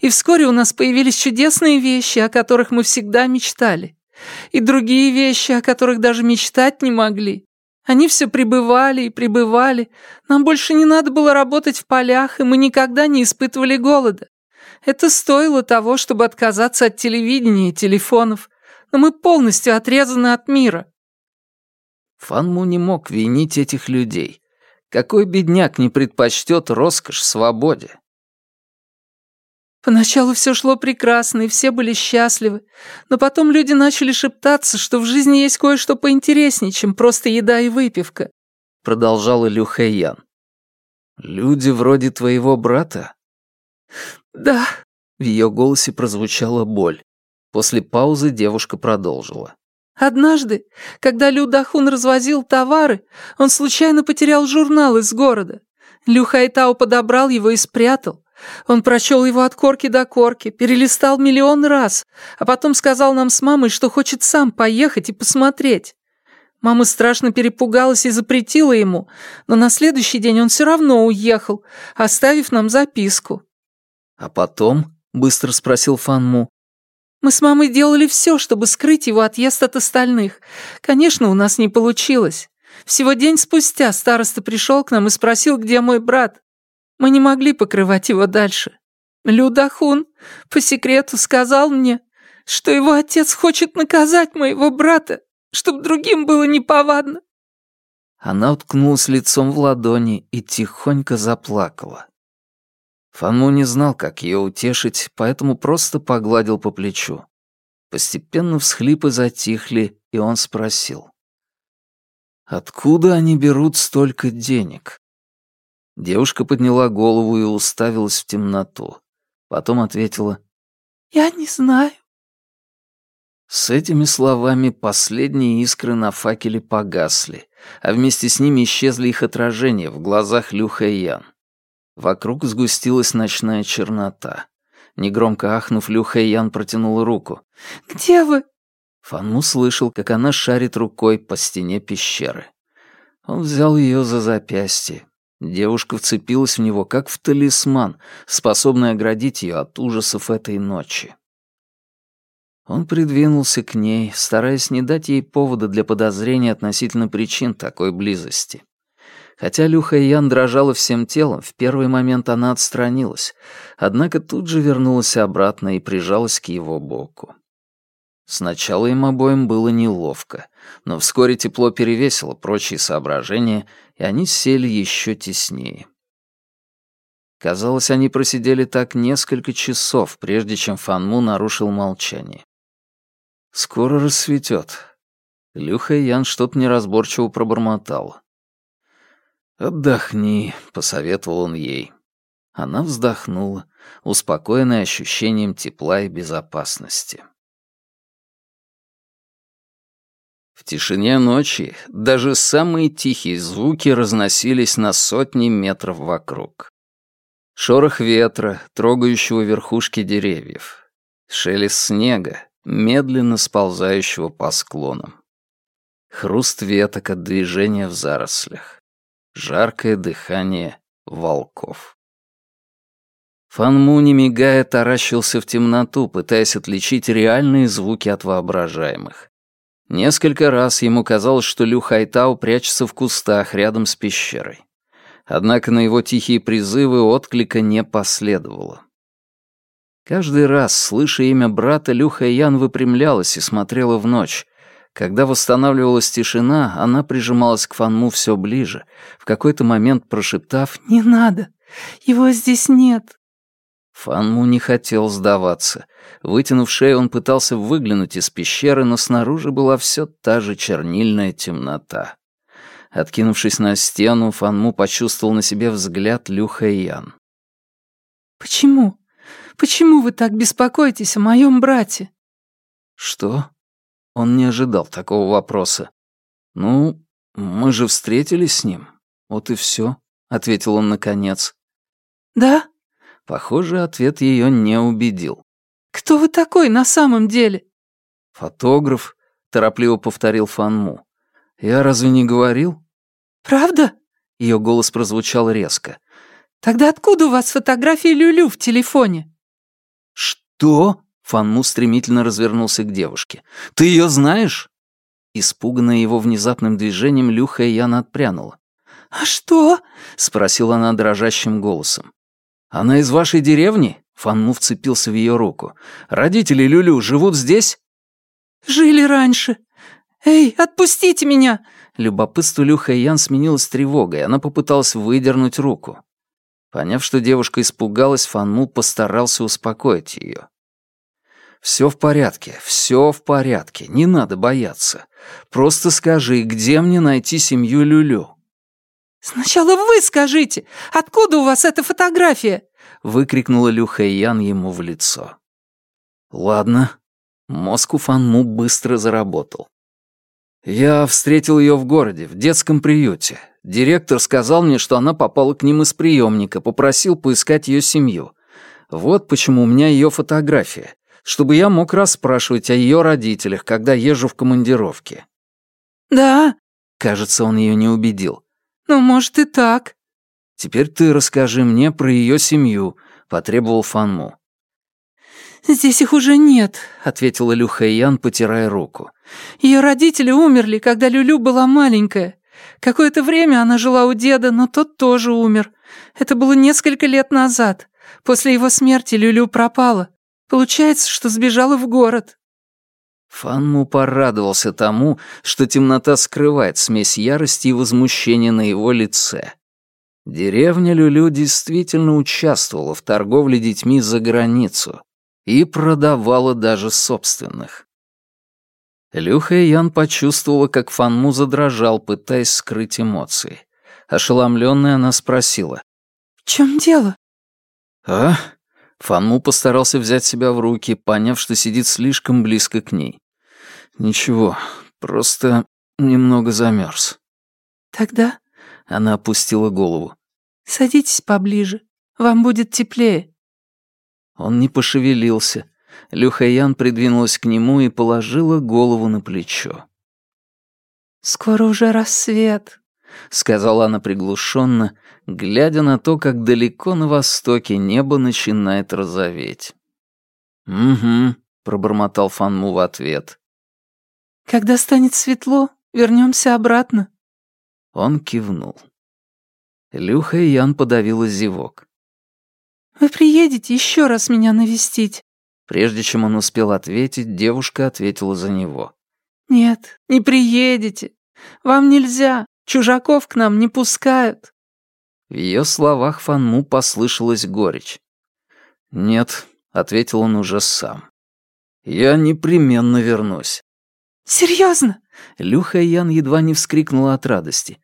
И вскоре у нас появились чудесные вещи, о которых мы всегда мечтали. И другие вещи, о которых даже мечтать не могли. Они все прибывали и прибывали. Нам больше не надо было работать в полях, и мы никогда не испытывали голода. Это стоило того, чтобы отказаться от телевидения и телефонов. Но мы полностью отрезаны от мира». Фанму не мог винить этих людей. Какой бедняк не предпочтет роскошь свободе? Поначалу все шло прекрасно, и все были счастливы. Но потом люди начали шептаться, что в жизни есть кое-что поинтереснее, чем просто еда и выпивка. Продолжала Лю Хэйян. Люди вроде твоего брата? «Да». В ее голосе прозвучала боль. После паузы девушка продолжила. «Однажды, когда Лю Дахун развозил товары, он случайно потерял журнал из города. Лю Хайтау подобрал его и спрятал. Он прочел его от корки до корки, перелистал миллион раз, а потом сказал нам с мамой, что хочет сам поехать и посмотреть. Мама страшно перепугалась и запретила ему, но на следующий день он все равно уехал, оставив нам записку. «А потом?» — быстро спросил Фанму. «Мы с мамой делали все, чтобы скрыть его отъезд от остальных. Конечно, у нас не получилось. Всего день спустя староста пришел к нам и спросил, где мой брат. Мы не могли покрывать его дальше. Людахун по секрету сказал мне, что его отец хочет наказать моего брата, чтобы другим было неповадно». Она уткнулась лицом в ладони и тихонько заплакала. Фанму не знал, как ее утешить, поэтому просто погладил по плечу. Постепенно всхлипы затихли, и он спросил. «Откуда они берут столько денег?» Девушка подняла голову и уставилась в темноту. Потом ответила. «Я не знаю». С этими словами последние искры на факеле погасли, а вместе с ними исчезли их отражения в глазах Люха и Ян. Вокруг сгустилась ночная чернота. Негромко ахнув, Лю Хэйян протянула руку. «Где вы?» Фанму слышал, как она шарит рукой по стене пещеры. Он взял ее за запястье. Девушка вцепилась в него, как в талисман, способный оградить ее от ужасов этой ночи. Он придвинулся к ней, стараясь не дать ей повода для подозрения относительно причин такой близости. Хотя Люха Ян дрожала всем телом, в первый момент она отстранилась, однако тут же вернулась обратно и прижалась к его боку. Сначала им обоим было неловко, но вскоре тепло перевесило прочие соображения, и они сели еще теснее. Казалось, они просидели так несколько часов, прежде чем Фанму нарушил молчание. «Скоро рассветет». Люха Ян что-то неразборчиво пробормотала. «Отдохни», — посоветовал он ей. Она вздохнула, успокоенная ощущением тепла и безопасности. В тишине ночи даже самые тихие звуки разносились на сотни метров вокруг. Шорох ветра, трогающего верхушки деревьев. Шелест снега, медленно сползающего по склонам. Хруст веток от движения в зарослях жаркое дыхание волков. Фанму, не мигая, таращился в темноту, пытаясь отличить реальные звуки от воображаемых. Несколько раз ему казалось, что Лю Хайтау прячется в кустах рядом с пещерой. Однако на его тихие призывы отклика не последовало. Каждый раз, слыша имя брата, Люха Ян выпрямлялась и смотрела в ночь. Когда восстанавливалась тишина, она прижималась к Фанму все ближе, в какой-то момент прошептав «Не надо, его здесь нет». Фанму не хотел сдаваться. Вытянув шею, он пытался выглянуть из пещеры, но снаружи была все та же чернильная темнота. Откинувшись на стену, Фанму почувствовал на себе взгляд Лю Хэйян. «Почему? Почему вы так беспокоитесь о моем брате?» «Что?» Он не ожидал такого вопроса. «Ну, мы же встретились с ним. Вот и все», — ответил он наконец. «Да?» Похоже, ответ ее не убедил. «Кто вы такой на самом деле?» «Фотограф», — торопливо повторил Фанму. «Я разве не говорил?» «Правда?» — ее голос прозвучал резко. «Тогда откуда у вас фотографии Люлю в телефоне?» «Что?» — Фанму стремительно развернулся к девушке. «Ты ее знаешь?» Испуганная его внезапным движением, Люха и Яна отпрянула. «А что?» — спросила она дрожащим голосом. «Она из вашей деревни?» — Фанму вцепился в ее руку. «Родители Люлю живут здесь?» «Жили раньше. Эй, отпустите меня!» Любопытство Лю Ян сменилось тревогой, она попыталась выдернуть руку. Поняв, что девушка испугалась, Фанму постарался успокоить ее. «Все в порядке, все в порядке, не надо бояться. Просто скажи, где мне найти семью Люлю?» «Сначала вы скажите, откуда у вас эта фотография?» — выкрикнула Лю Ян ему в лицо. «Ладно». Мозг у Фанму быстро заработал. «Я встретил ее в городе, в детском приюте. Директор сказал мне, что она попала к ним из приемника, попросил поискать ее семью. Вот почему у меня ее фотография, чтобы я мог расспрашивать о ее родителях, когда езжу в командировке». «Да?» Кажется, он ее не убедил. «Ну, может, и так». «Теперь ты расскажи мне про ее семью», — потребовал Фанму. «Здесь их уже нет», — ответила Лю Хэйян, потирая руку. «Ее родители умерли, когда Люлю была маленькая. Какое-то время она жила у деда, но тот тоже умер. Это было несколько лет назад. После его смерти Люлю пропала. Получается, что сбежала в город». Фанму порадовался тому, что темнота скрывает смесь ярости и возмущения на его лице. Деревня Люлю действительно участвовала в торговле детьми за границу и продавала даже собственных. Люха и Ян почувствовала, как Фанму задрожал, пытаясь скрыть эмоции. Ошеломленная она спросила. «В чем дело?» «А?» Фанму постарался взять себя в руки, поняв, что сидит слишком близко к ней. «Ничего, просто немного замерз». «Тогда...» — она опустила голову. «Садитесь поближе, вам будет теплее». Он не пошевелился. Люхаян придвинулась к нему и положила голову на плечо. «Скоро уже рассвет», — сказала она приглушенно, глядя на то, как далеко на востоке небо начинает розоветь. «Угу», — пробормотал Фанму в ответ. «Когда станет светло, вернемся обратно». Он кивнул. Люха и Ян подавила зевок. «Вы приедете еще раз меня навестить?» Прежде чем он успел ответить, девушка ответила за него. «Нет, не приедете. Вам нельзя. Чужаков к нам не пускают». В ее словах Фанму послышалась горечь. «Нет», — ответил он уже сам. «Я непременно вернусь». «Серьезно?» Люха Ян едва не вскрикнула от радости.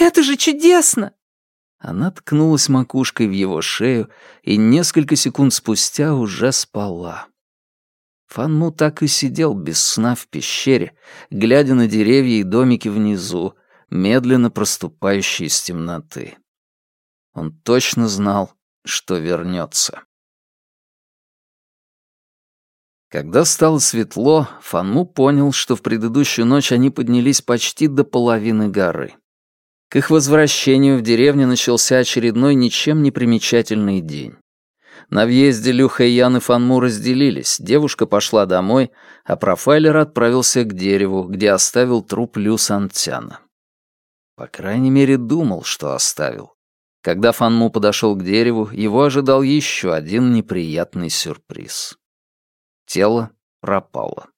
«Это же чудесно!» Она ткнулась макушкой в его шею и несколько секунд спустя уже спала. Фанму так и сидел без сна в пещере, глядя на деревья и домики внизу, медленно проступающие из темноты. Он точно знал, что вернется. Когда стало светло, Фанму понял, что в предыдущую ночь они поднялись почти до половины горы. К их возвращению в деревню начался очередной ничем не примечательный день. На въезде Люха и Ян и Фанму разделились, девушка пошла домой, а профайлер отправился к дереву, где оставил труп Лю Сантяна. По крайней мере, думал, что оставил. Когда Фанму подошел к дереву, его ожидал еще один неприятный сюрприз. Тело пропало.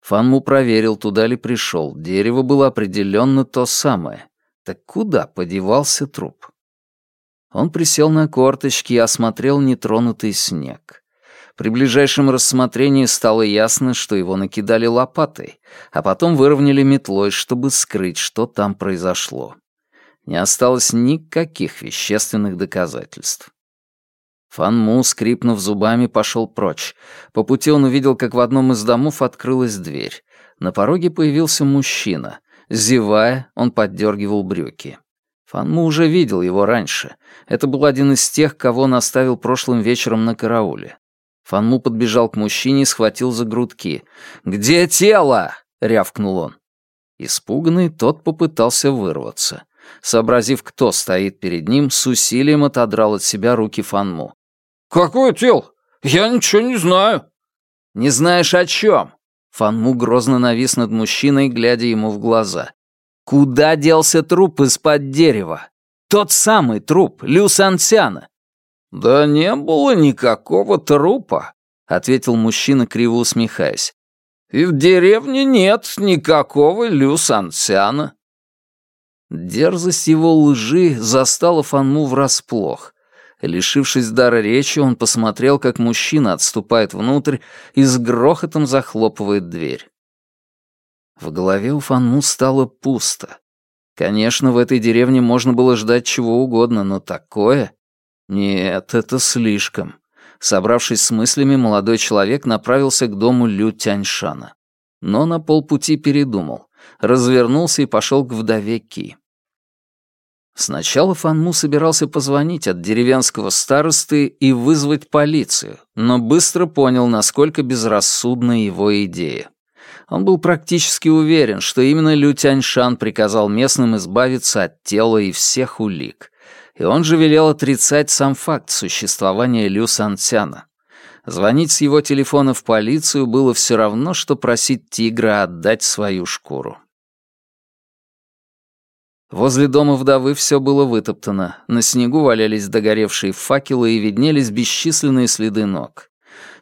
Фанму проверил, туда ли пришел. Дерево было определенно то самое. Так куда подевался труп? Он присел на корточки и осмотрел нетронутый снег. При ближайшем рассмотрении стало ясно, что его накидали лопатой, а потом выровняли метлой, чтобы скрыть, что там произошло. Не осталось никаких вещественных доказательств. Фан Му, скрипнув зубами, пошел прочь. По пути он увидел, как в одном из домов открылась дверь. На пороге появился мужчина. Зевая, он поддергивал брюки. Фанму уже видел его раньше. Это был один из тех, кого он оставил прошлым вечером на карауле. Фанму подбежал к мужчине и схватил за грудки. «Где тело?» — рявкнул он. Испуганный, тот попытался вырваться. Сообразив, кто стоит перед ним, с усилием отодрал от себя руки Фанму. «Какое тело? Я ничего не знаю». «Не знаешь о чем?» Фанму грозно навис над мужчиной, глядя ему в глаза. Куда делся труп из-под дерева? Тот самый труп, Лю Сансяна. «Да не было никакого трупа», — ответил мужчина, криво усмехаясь. «И в деревне нет никакого Лю Сансяна». Дерзость его лжи застала Фанму врасплох. Лишившись дара речи, он посмотрел, как мужчина отступает внутрь и с грохотом захлопывает дверь. В голове у Фанму стало пусто. Конечно, в этой деревне можно было ждать чего угодно, но такое... Нет, это слишком. Собравшись с мыслями, молодой человек направился к дому Лю Тяньшана. Но на полпути передумал, развернулся и пошел к вдове Ки. Сначала Фанму собирался позвонить от деревенского старосты и вызвать полицию, но быстро понял, насколько безрассудна его идея. Он был практически уверен, что именно Лю Тяньшан приказал местным избавиться от тела и всех улик. И он же велел отрицать сам факт существования Лю Сантяна. Звонить с его телефона в полицию было все равно, что просить тигра отдать свою шкуру. Возле дома вдовы все было вытоптано, на снегу валялись догоревшие факелы и виднелись бесчисленные следы ног.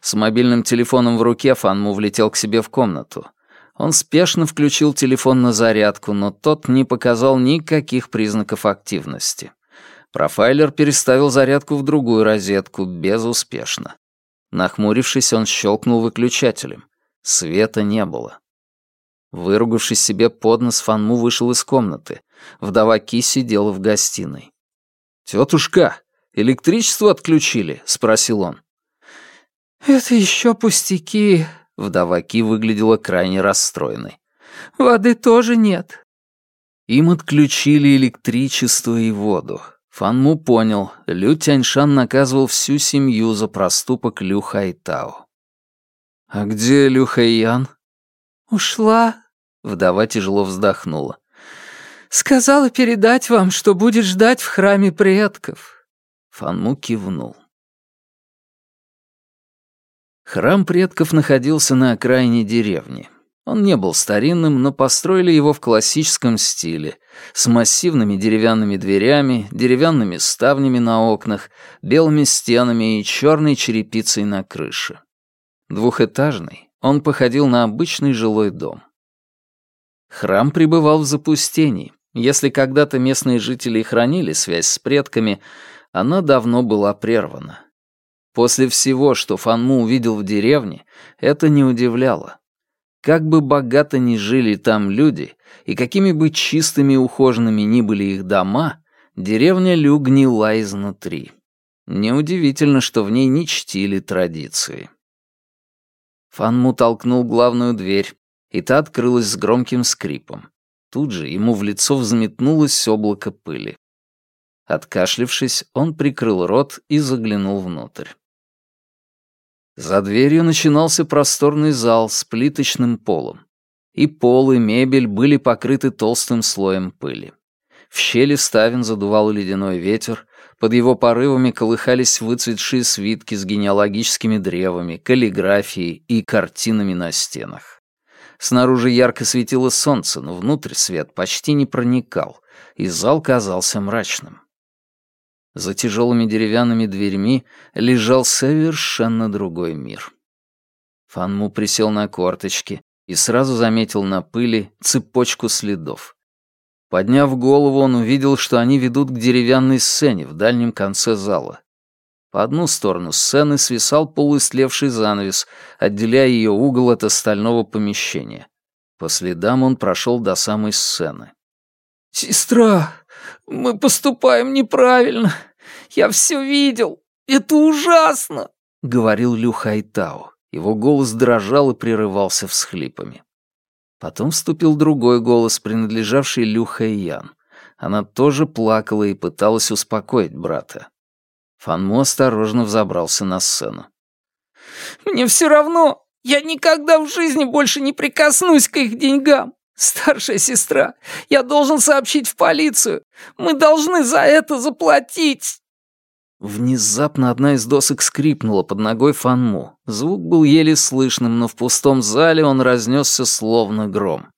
С мобильным телефоном в руке Фанму влетел к себе в комнату. Он спешно включил телефон на зарядку, но тот не показал никаких признаков активности. Профайлер переставил зарядку в другую розетку, безуспешно. Нахмурившись, он щелкнул выключателем. Света не было. Выругавшись себе под нос, Фанму вышел из комнаты. Вдова Ки сидела в гостиной. «Тетушка, электричество отключили?» — спросил он. «Это еще пустяки», — вдова Ки выглядела крайне расстроенной. «Воды тоже нет». Им отключили электричество и воду. Фанму понял, Лю Тяньшан наказывал всю семью за проступок Лю Хайтао. «А где Лю Хайян?» «Ушла», — вдова тяжело вздохнула. «Сказала передать вам, что будет ждать в храме предков». Фанму кивнул. Храм предков находился на окраине деревни. Он не был старинным, но построили его в классическом стиле, с массивными деревянными дверями, деревянными ставнями на окнах, белыми стенами и черной черепицей на крыше. Двухэтажный, он походил на обычный жилой дом. Храм пребывал в запустении. Если когда-то местные жители хранили связь с предками, она давно была прервана. После всего, что Фанму увидел в деревне, это не удивляло. Как бы богато ни жили там люди, и какими бы чистыми и ухоженными ни были их дома, деревня Лю гнила изнутри. Неудивительно, что в ней не чтили традиции. Фанму толкнул главную дверь, и та открылась с громким скрипом. Тут же ему в лицо взметнулось облако пыли. Откашлившись, он прикрыл рот и заглянул внутрь. За дверью начинался просторный зал с плиточным полом. И пол, и мебель были покрыты толстым слоем пыли. В щели ставен задувал ледяной ветер, под его порывами колыхались выцветшие свитки с генеалогическими древами, каллиграфией и картинами на стенах. Снаружи ярко светило солнце, но внутрь свет почти не проникал, и зал казался мрачным. За тяжелыми деревянными дверьми лежал совершенно другой мир. Фанму присел на корточки и сразу заметил на пыли цепочку следов. Подняв голову, он увидел, что они ведут к деревянной сцене в дальнем конце зала. По одну сторону сцены свисал полуистлевший занавес, отделяя ее угол от остального помещения. По следам он прошел до самой сцены. «Сестра, мы поступаем неправильно. Я все видел. Это ужасно!» — говорил Лю Хайтао. Его голос дрожал и прерывался всхлипами. Потом вступил другой голос, принадлежавший Лю Хэйян. Она тоже плакала и пыталась успокоить брата. Фанму осторожно взобрался на сцену. «Мне все равно. Я никогда в жизни больше не прикоснусь к их деньгам. Старшая сестра, я должен сообщить в полицию. Мы должны за это заплатить». Внезапно одна из досок скрипнула под ногой Фанму. Звук был еле слышным, но в пустом зале он разнесся словно гром.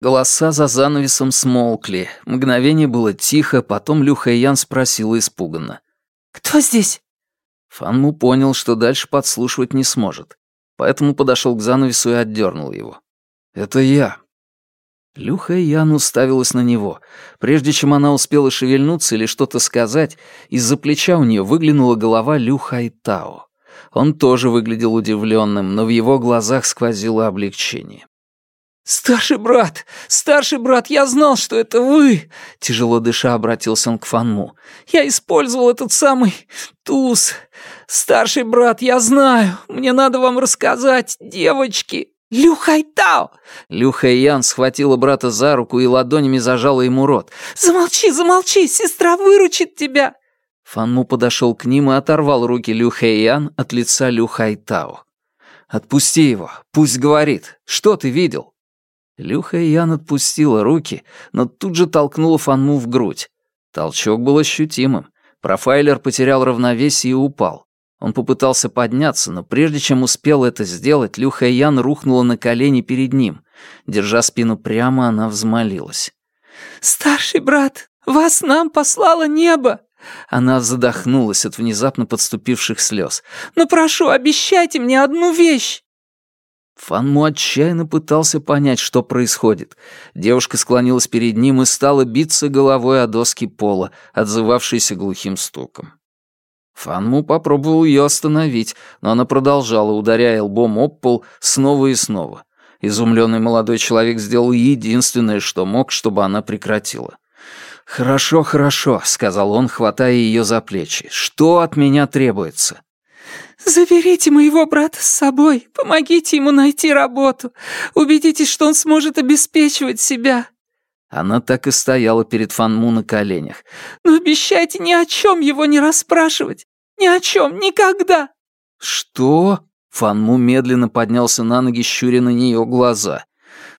Голоса за занавесом смолкли. Мгновение было тихо, потом Лю Хэйян спросила испуганно. «Кто здесь?» Фанму понял, что дальше подслушивать не сможет, поэтому подошел к занавесу и отдернул его. «Это я», Люха Ян уставилась на него. Прежде чем она успела шевельнуться или что-то сказать, из-за плеча у нее выглянула голова Лю Хайтао. Он тоже выглядел удивленным, но в его глазах сквозило облегчение. «Старший брат! Старший брат, я знал, что это вы!» Тяжело дыша обратился он к Фанму. «Я использовал этот самый туз. Старший брат, я знаю. Мне надо вам рассказать, девочки!» «Лю Хайтао!» Лю Хайян схватила брата за руку и ладонями зажала ему рот. «Замолчи, замолчи! Сестра выручит тебя!» Фанму подошел к ним и оторвал руки Лю Хэйян от лица Лю Хайтао. «Отпусти его, пусть говорит. Что ты видел?» Лю Хэйян отпустила руки, но тут же толкнула Фанму в грудь. Толчок был ощутимым. Профайлер потерял равновесие и упал. Он попытался подняться, но прежде чем успел это сделать, Лю Хэйян рухнула на колени перед ним. Держа спину прямо, она взмолилась. «Старший брат, вас нам послало небо!» Она задохнулась от внезапно подступивших слез. «Но прошу, обещайте мне одну вещь!» Фанму отчаянно пытался понять, что происходит. Девушка склонилась перед ним и стала биться головой о доски пола, отзывавшейся глухим стуком. Фанму попробовал ее остановить, но она продолжала, ударяя лбом об пол снова и снова. Изумленный молодой человек сделал единственное, что мог, чтобы она прекратила. «Хорошо, хорошо», — сказал он, хватая ее за плечи. «Что от меня требуется?» «Заберите моего брата с собой, помогите ему найти работу, убедитесь, что он сможет обеспечивать себя». Она так и стояла перед Фанму на коленях. «Но обещайте ни о чем его не расспрашивать. Ни о чем, никогда!» «Что?» Фанму медленно поднялся на ноги, щуря на нее глаза.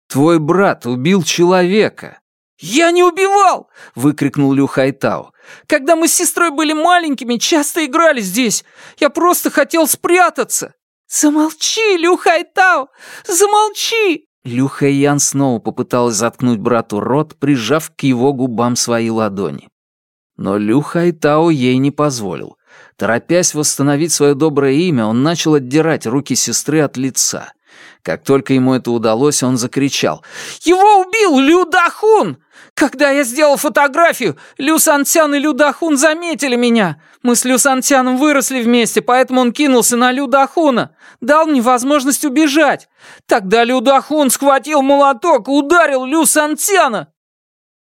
«Твой брат убил человека!» «Я не убивал!» — выкрикнул Лю Хайтау. «Когда мы с сестрой были маленькими, часто играли здесь. Я просто хотел спрятаться!» «Замолчи, Лю Хайтау! Замолчи!» Лю Хэйян снова попыталась заткнуть брату рот, прижав к его губам свои ладони. Но Лю Хайтао ей не позволил. Торопясь восстановить свое доброе имя, он начал отдирать руки сестры от лица. Как только ему это удалось, он закричал. «Его убил Лю Дахун! Когда я сделал фотографию, Лю Сантян и Лю Дахун заметили меня. Мы с Лю Сантяном выросли вместе, поэтому он кинулся на Лю Дахуна. Дал мне возможность убежать. Тогда Лю Дахун схватил молоток и ударил Лю Сантяна».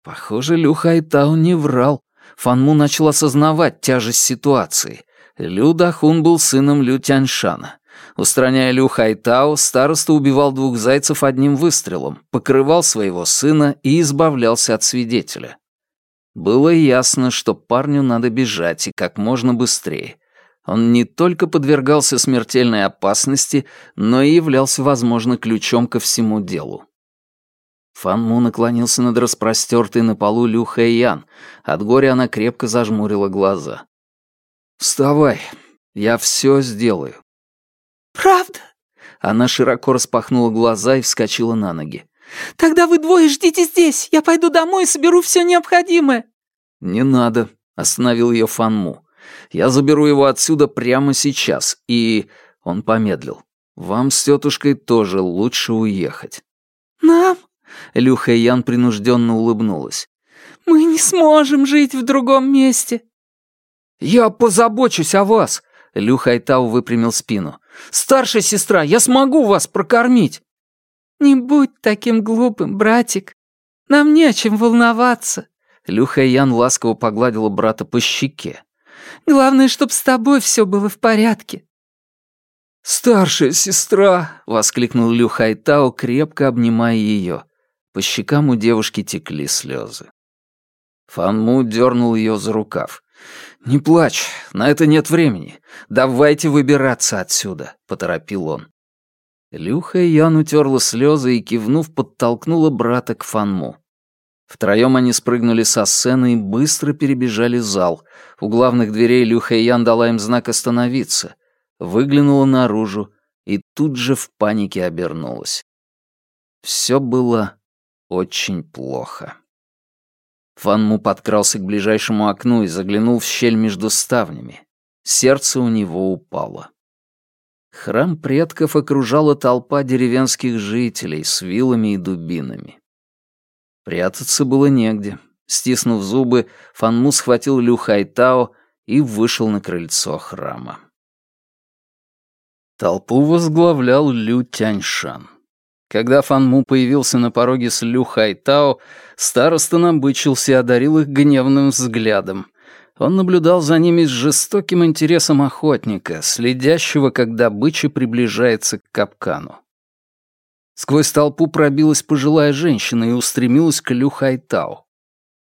Похоже, Лю Хайтау не врал. Фанму начал осознавать тяжесть ситуации. Лю Дахун был сыном Лю Тяньшана. Устраняя Лю Хайтао, староста убивал двух зайцев одним выстрелом, покрывал своего сына и избавлялся от свидетеля. Было ясно, что парню надо бежать и как можно быстрее. Он не только подвергался смертельной опасности, но и являлся, возможно, ключом ко всему делу. Фан Му наклонился над распростертой на полу Лю Хэйян. От горя она крепко зажмурила глаза. «Вставай, я все сделаю. «Правда?» Она широко распахнула глаза и вскочила на ноги. «Тогда вы двое ждите здесь. Я пойду домой и соберу все необходимое». «Не надо». остановил ее Фанму. «Я заберу его отсюда прямо сейчас, и...» Он помедлил. «Вам с тетушкой тоже лучше уехать». «Нам?» Люха Ян принужденно улыбнулась. «Мы не сможем жить в другом месте». «Я позабочусь о вас!» Лю Хайтау выпрямил спину. «Старшая сестра, я смогу вас прокормить!» «Не будь таким глупым, братик. Нам не о чем волноваться». Лю Хайян ласково погладила брата по щеке. «Главное, чтоб с тобой все было в порядке». «Старшая сестра!» — воскликнул Лю Хайтао, крепко обнимая ее. По щекам у девушки текли слезы. Фанму дернул ее за рукав. «Не плачь, на это нет времени. Давайте выбираться отсюда», — поторопил он. Люха Ян утерла слезы и, кивнув, подтолкнула брата к Фанму. Втроем они спрыгнули со сцены и быстро перебежали зал. У главных дверей Люха Ян дала им знак остановиться. Выглянула наружу и тут же в панике обернулась. Все было очень плохо. Фанму подкрался к ближайшему окну и заглянул в щель между ставнями. Сердце у него упало. Храм предков окружала толпа деревенских жителей с вилами и дубинами. Прятаться было негде. Стиснув зубы, Фанму схватил Лю Хайтао и вышел на крыльцо храма. Толпу возглавлял Лю Тяньшан. Когда Фан Му появился на пороге с Лю Хайтао, староста набычился и одарил их гневным взглядом. Он наблюдал за ними с жестоким интересом охотника, следящего, как добыча приближается к капкану. Сквозь толпу пробилась пожилая женщина и устремилась к Лю Хайтао.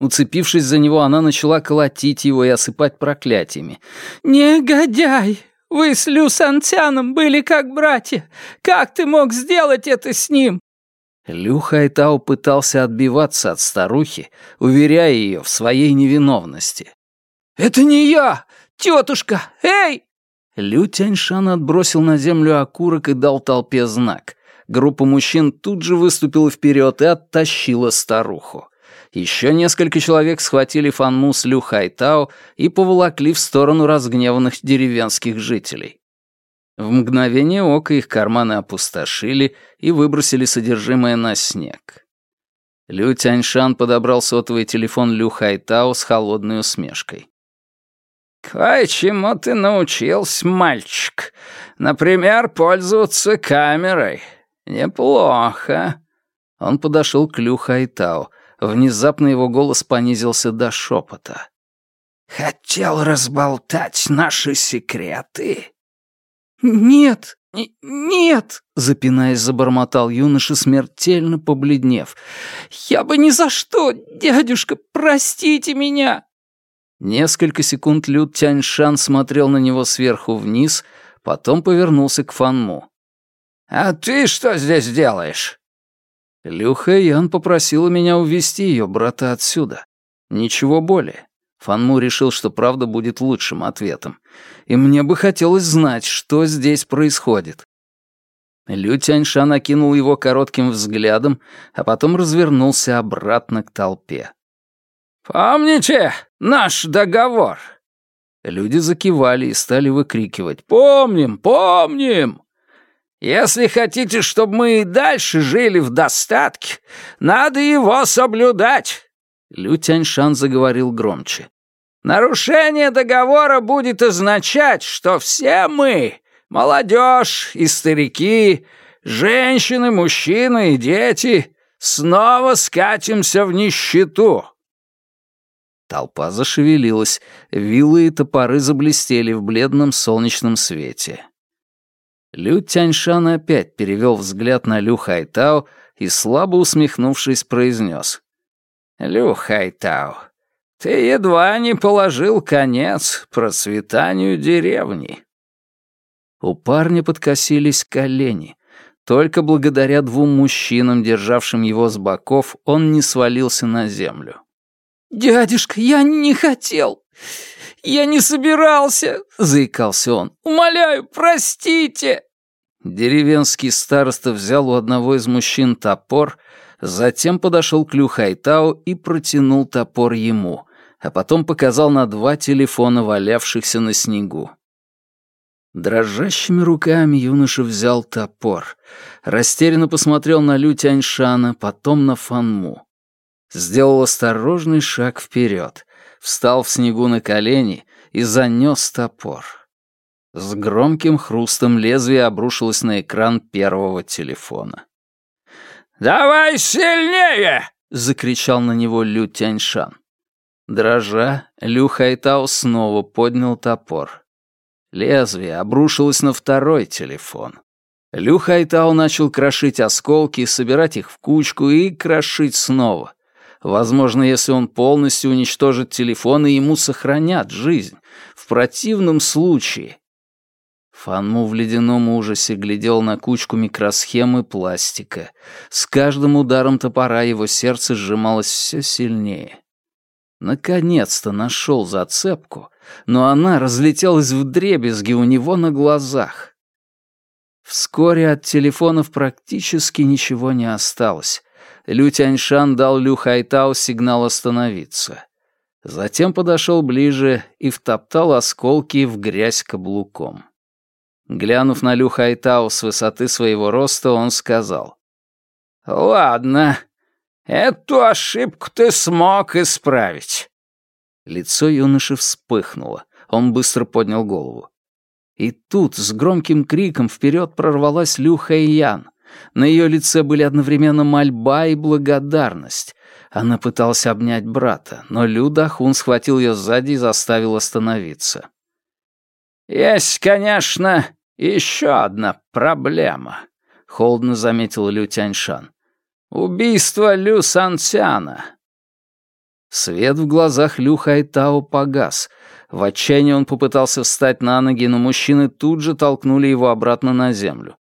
Уцепившись за него, она начала колотить его и осыпать проклятиями. «Негодяй! Вы с Лю Сантяном были как братья. Как ты мог сделать это с ним?» Лю Хайтау пытался отбиваться от старухи, уверяя ее в своей невиновности. «Это не я! Тетушка! Эй!» Лю Тяньшан отбросил на землю окурок и дал толпе знак. Группа мужчин тут же выступила вперед и оттащила старуху. Еще несколько человек схватили Фанму с Лю Хайтао и поволокли в сторону разгневанных деревенских жителей. В мгновение ока их карманы опустошили и выбросили содержимое на снег. Лю Тяньшан подобрал сотовый телефон Лю Хайтао с холодной усмешкой. «Кое-чему ты научился, мальчик. Например, пользоваться камерой. Неплохо». Он подошел к Лю Хайтао. Внезапно его голос понизился до шепота. «Хотел разболтать наши секреты?» «Нет, нет!» — запинаясь, забормотал юноша, смертельно побледнев. «Я бы ни за что, дядюшка, простите меня!» Несколько секунд Лю Тяньшан смотрел на него сверху вниз, потом повернулся к Фанму. «А ты что здесь делаешь?» Люха Ян попросила меня увести ее брата отсюда. Ничего более. Фанму решил, что правда будет лучшим ответом. И мне бы хотелось знать, что здесь происходит. Лю Тяньшан окинул его коротким взглядом, а потом развернулся обратно к толпе. «Помните наш договор?» Люди закивали и стали выкрикивать «Помним, помним!» Если хотите, чтобы мы и дальше жили в достатке, надо его соблюдать!» Лю Тяньшан заговорил громче. «Нарушение договора будет означать, что все мы, молодежь и старики, женщины, мужчины и дети, снова скатимся в нищету». Толпа зашевелилась, вилы и топоры заблестели в бледном солнечном свете. Лю Тяньшан опять перевел взгляд на Лю Хайтао и, слабо усмехнувшись, произнес. «Лю Хайтао, ты едва не положил конец процветанию деревни». У парня подкосились колени. Только благодаря двум мужчинам, державшим его с боков, он не свалился на землю. «Дядюшка, я не хотел! Я не собирался!» — заикался он. «Умоляю, простите!» Деревенский староста взял у одного из мужчин топор, затем подошел к Люхайтау и протянул топор ему, а потом показал на два телефона, валявшихся на снегу. Дрожащими руками юноша взял топор, растерянно посмотрел на Лю Тяньшана, потом на Фанму. Сделал осторожный шаг вперед, встал в снегу на колени и занес топор. С громким хрустом лезвие обрушилось на экран первого телефона. «Давай сильнее!» — закричал на него Лю Тяньшан. Дрожа, Лю Хайтао снова поднял топор. Лезвие обрушилось на второй телефон. Лю Хайтао начал крошить осколки, собирать их в кучку и крошить снова. Возможно, если он полностью уничтожит телефон, и ему сохранят жизнь. В противном случае... Фанму в ледяном ужасе глядел на кучку микросхемы пластика. С каждым ударом топора его сердце сжималось все сильнее. Наконец-то нашел зацепку, но она разлетелась в дребезги у него на глазах. Вскоре от телефонов практически ничего не осталось. Лю Тяньшан дал Лю Хайтау сигнал остановиться. Затем подошел ближе и втоптал осколки в грязь каблуком. Глянув на Лю Хайтау с высоты своего роста, он сказал. «Ладно, Эту ошибку ты смог исправить». Лицо юноши вспыхнуло. Он быстро поднял голову. И тут с громким криком вперед прорвалась Лю Хэйян. На ее лице были одновременно мольба и благодарность. Она пыталась обнять брата, но Лю Дахун схватил ее сзади и заставил остановиться. «Есть, конечно, еще одна проблема», — холодно заметил Лю Тяньшан. Убийство Лю Сансяна. Свет в глазах Лю Хайтао погас. В отчаянии он попытался встать на ноги, но мужчины тут же толкнули его обратно на землю.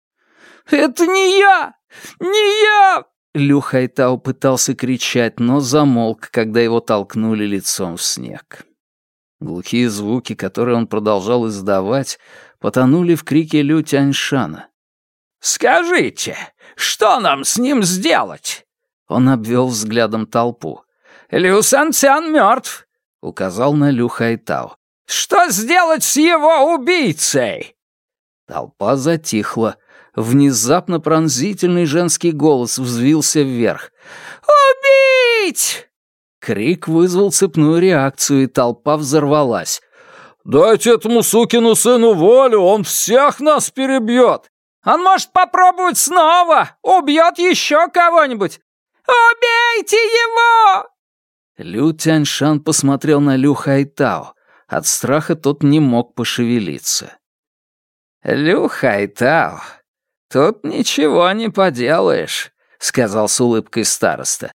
«Это не я! Не я!» Лю Хайтао пытался кричать, но замолк, когда его толкнули лицом в снег. Глухие звуки, которые он продолжал издавать, потонули в крике Лю Тяньшана. «Скажите, что нам с ним сделать?» Он обвел взглядом толпу. «Лю Санцян мертв», — указал на Лю Хайтау. «Что сделать с его убийцей?» Толпа затихла. Внезапно пронзительный женский голос взвился вверх. «Убить!» Крик вызвал цепную реакцию, и толпа взорвалась. «Дайте этому сукину сыну волю, он всех нас перебьет! Он может попробовать снова! Убьет еще кого-нибудь! Убейте его!» Лю Тяньшан посмотрел на Лю Хайтао. От страха тот не мог пошевелиться. «Лю Хайтао, тут ничего не поделаешь», — сказал с улыбкой староста.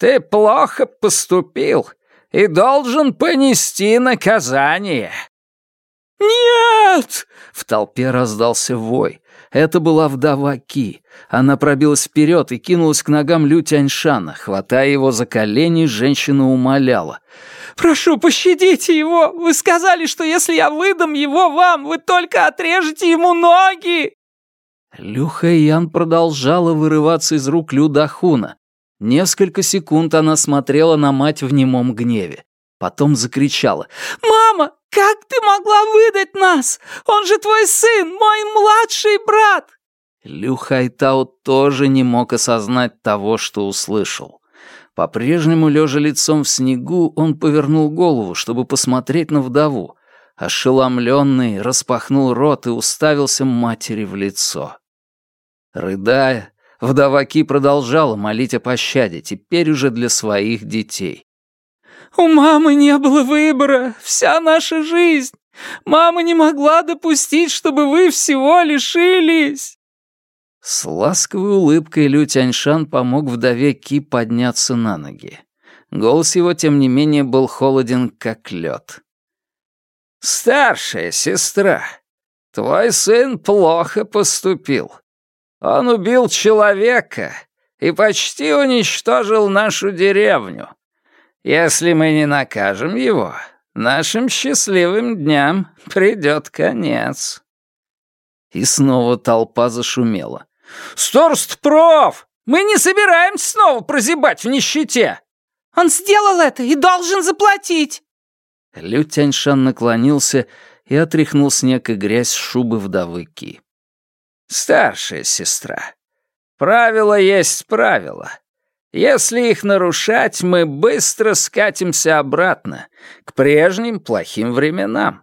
«Ты плохо поступил и должен понести наказание». «Нет!» — в толпе раздался вой. Это была вдова Ки. Она пробилась вперед и кинулась к ногам Лю Тяньшана. Хватая его за колени, женщина умоляла. «Прошу, пощадите его! Вы сказали, что если я выдам его вам, вы только отрежете ему ноги!» Лю Хэйян продолжала вырываться из рук Лю Дахуна. Несколько секунд она смотрела на мать в немом гневе. Потом закричала. «Мама, как ты могла выдать нас? Он же твой сын, мой младший брат!» Лю Хайтау тоже не мог осознать того, что услышал. По-прежнему, лежа лицом в снегу, он повернул голову, чтобы посмотреть на вдову. Ошеломленный, распахнул рот и уставился матери в лицо. Рыдая, вдова Ки продолжала молить о пощаде, теперь уже для своих детей. У мамы не было выбора, вся наша жизнь. Мама не могла допустить, чтобы вы всего лишились». С ласковой улыбкой Лю Тяньшан помог вдове Ки подняться на ноги. Голос его, тем не менее, был холоден, как лед. «Старшая сестра, твой сын плохо поступил. Он убил человека и почти уничтожил нашу деревню. Если мы не накажем его, нашим счастливым дням придет конец». И снова толпа зашумела. «Сторст прав! Мы не собираемся снова прозябать в нищете!» Он сделал это и должен заплатить!» Лю Тяньшан наклонился и отряхнул снег и грязь с шубы вдовы Ки. «Старшая сестра, правило есть правило. Если их нарушать, мы быстро скатимся обратно, к прежним плохим временам.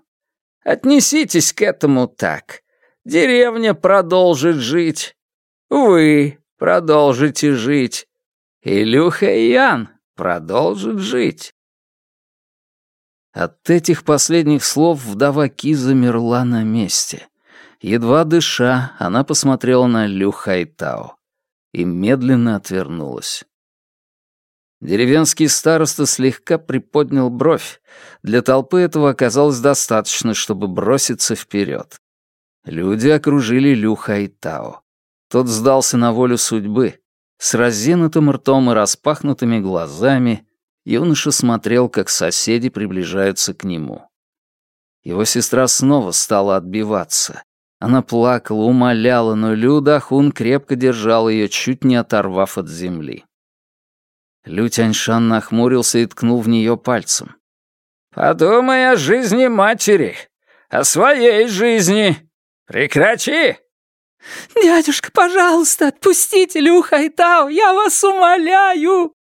Отнеситесь к этому так. Деревня продолжит жить. Вы продолжите жить. Илюха и Ян продолжит жить. От этих последних слов вдова Ки замерла на месте. Едва дыша, она посмотрела на Лю Хайтао и медленно отвернулась. Деревенский староста слегка приподнял бровь. Для толпы этого оказалось достаточно, чтобы броситься вперед. Люди окружили Лю Хайтао. Тот сдался на волю судьбы. С разинутым ртом и распахнутыми глазами юноша смотрел, как соседи приближаются к нему. Его сестра снова стала отбиваться. Она плакала, умоляла, но Лю Дахун крепко держал ее, чуть не оторвав от земли. Лю Тяньшан нахмурился и ткнул в нее пальцем. «Подумай о жизни матери, о своей жизни. Прекрати!» «Дядюшка, пожалуйста, отпустите Лю Хайтау, я вас умоляю!»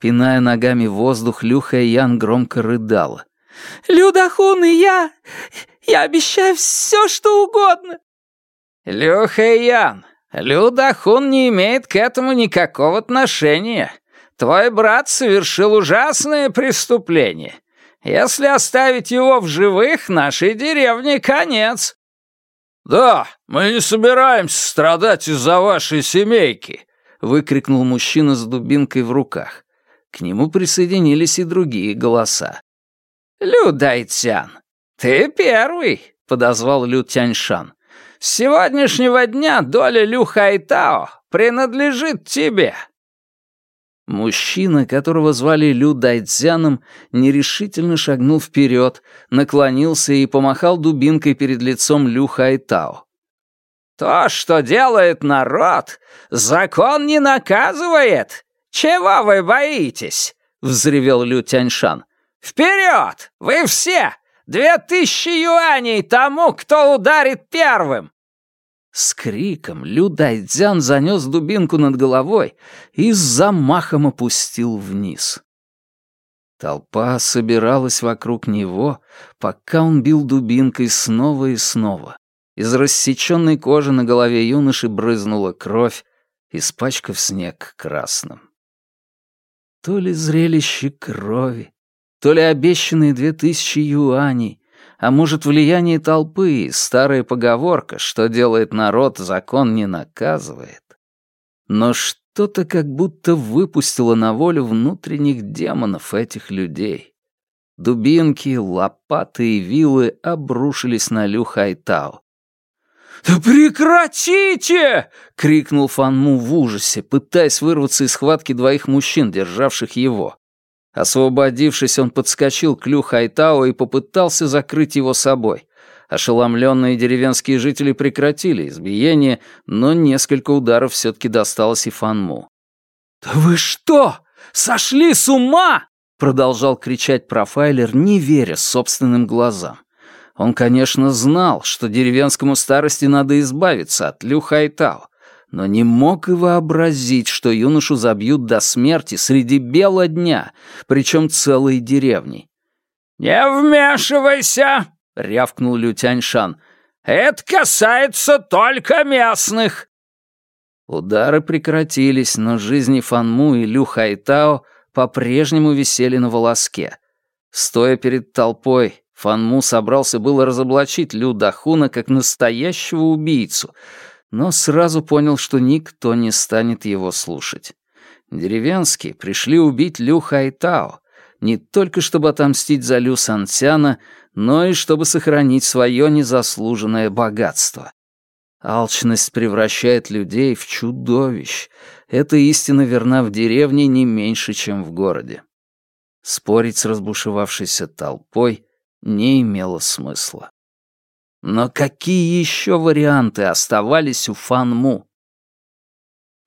Пиная ногами воздух, Лю Хайян громко рыдала. «Людахун и я... Я обещаю все, что угодно!» «Лю Хайян, Людахун не имеет к этому никакого отношения. Твой брат совершил ужасное преступление. Если оставить его в живых, нашей деревне конец». «Да, мы не собираемся страдать из-за вашей семейки», — выкрикнул мужчина с дубинкой в руках. К нему присоединились и другие голоса. «Лю Дайцян, ты первый», — подозвал Лю Тяньшан. «С сегодняшнего дня доля Лю Хайтао принадлежит тебе». Мужчина, которого звали Лю Дайцзяном, нерешительно шагнул вперед, наклонился и помахал дубинкой перед лицом Лю Хайтао. «То, что делает народ, закон не наказывает. Чего вы боитесь?» — взревел Лю Тяньшан. «Вперед! Вы все! Две тысячи юаней тому, кто ударит первым!» С криком Лю Дайцзян занес дубинку над головой и с замахом опустил вниз. Толпа собиралась вокруг него, пока он бил дубинкой снова и снова. Из рассеченной кожи на голове юноши брызнула кровь, испачкав снег красным. То ли зрелище крови, то ли обещанные две тысячи юаней, а может, влияние толпы, старая поговорка, что делает народ, закон не наказывает. Но что-то как будто выпустило на волю внутренних демонов этих людей. Дубинки, лопаты и вилы обрушились на Лю Хайтау. «Да прекратите!» — крикнул Фанму в ужасе, пытаясь вырваться из схватки двоих мужчин, державших его. Освободившись, он подскочил к Лю Хайтао и попытался закрыть его собой. Ошеломленные деревенские жители прекратили избиение, но несколько ударов все-таки досталось и Фанму. «Да вы что, сошли с ума?» продолжал кричать профайлер, не веря собственным глазам. Он, конечно, знал, что деревенскому старости надо избавиться от Лю Хайтао, но не мог и вообразить, что юношу забьют до смерти среди бела дня, причем целой деревни. «Не вмешивайся!» — рявкнул Лю Тяньшан. «Это касается только местных!» Удары прекратились, но жизни Фанму и Лю Хайтао по-прежнему висели на волоске. Стоя перед толпой, Фанму собрался было разоблачить Лю Дахуна как настоящего убийцу — но сразу понял, что никто не станет его слушать. Деревенские пришли убить Лю Хайтао, не только чтобы отомстить за Лю Сантяна, но и чтобы сохранить свое незаслуженное богатство. Алчность превращает людей в чудовищ. Эта истина верна в деревне не меньше, чем в городе. Спорить с разбушевавшейся толпой не имело смысла. Но какие еще варианты оставались у Фан Му?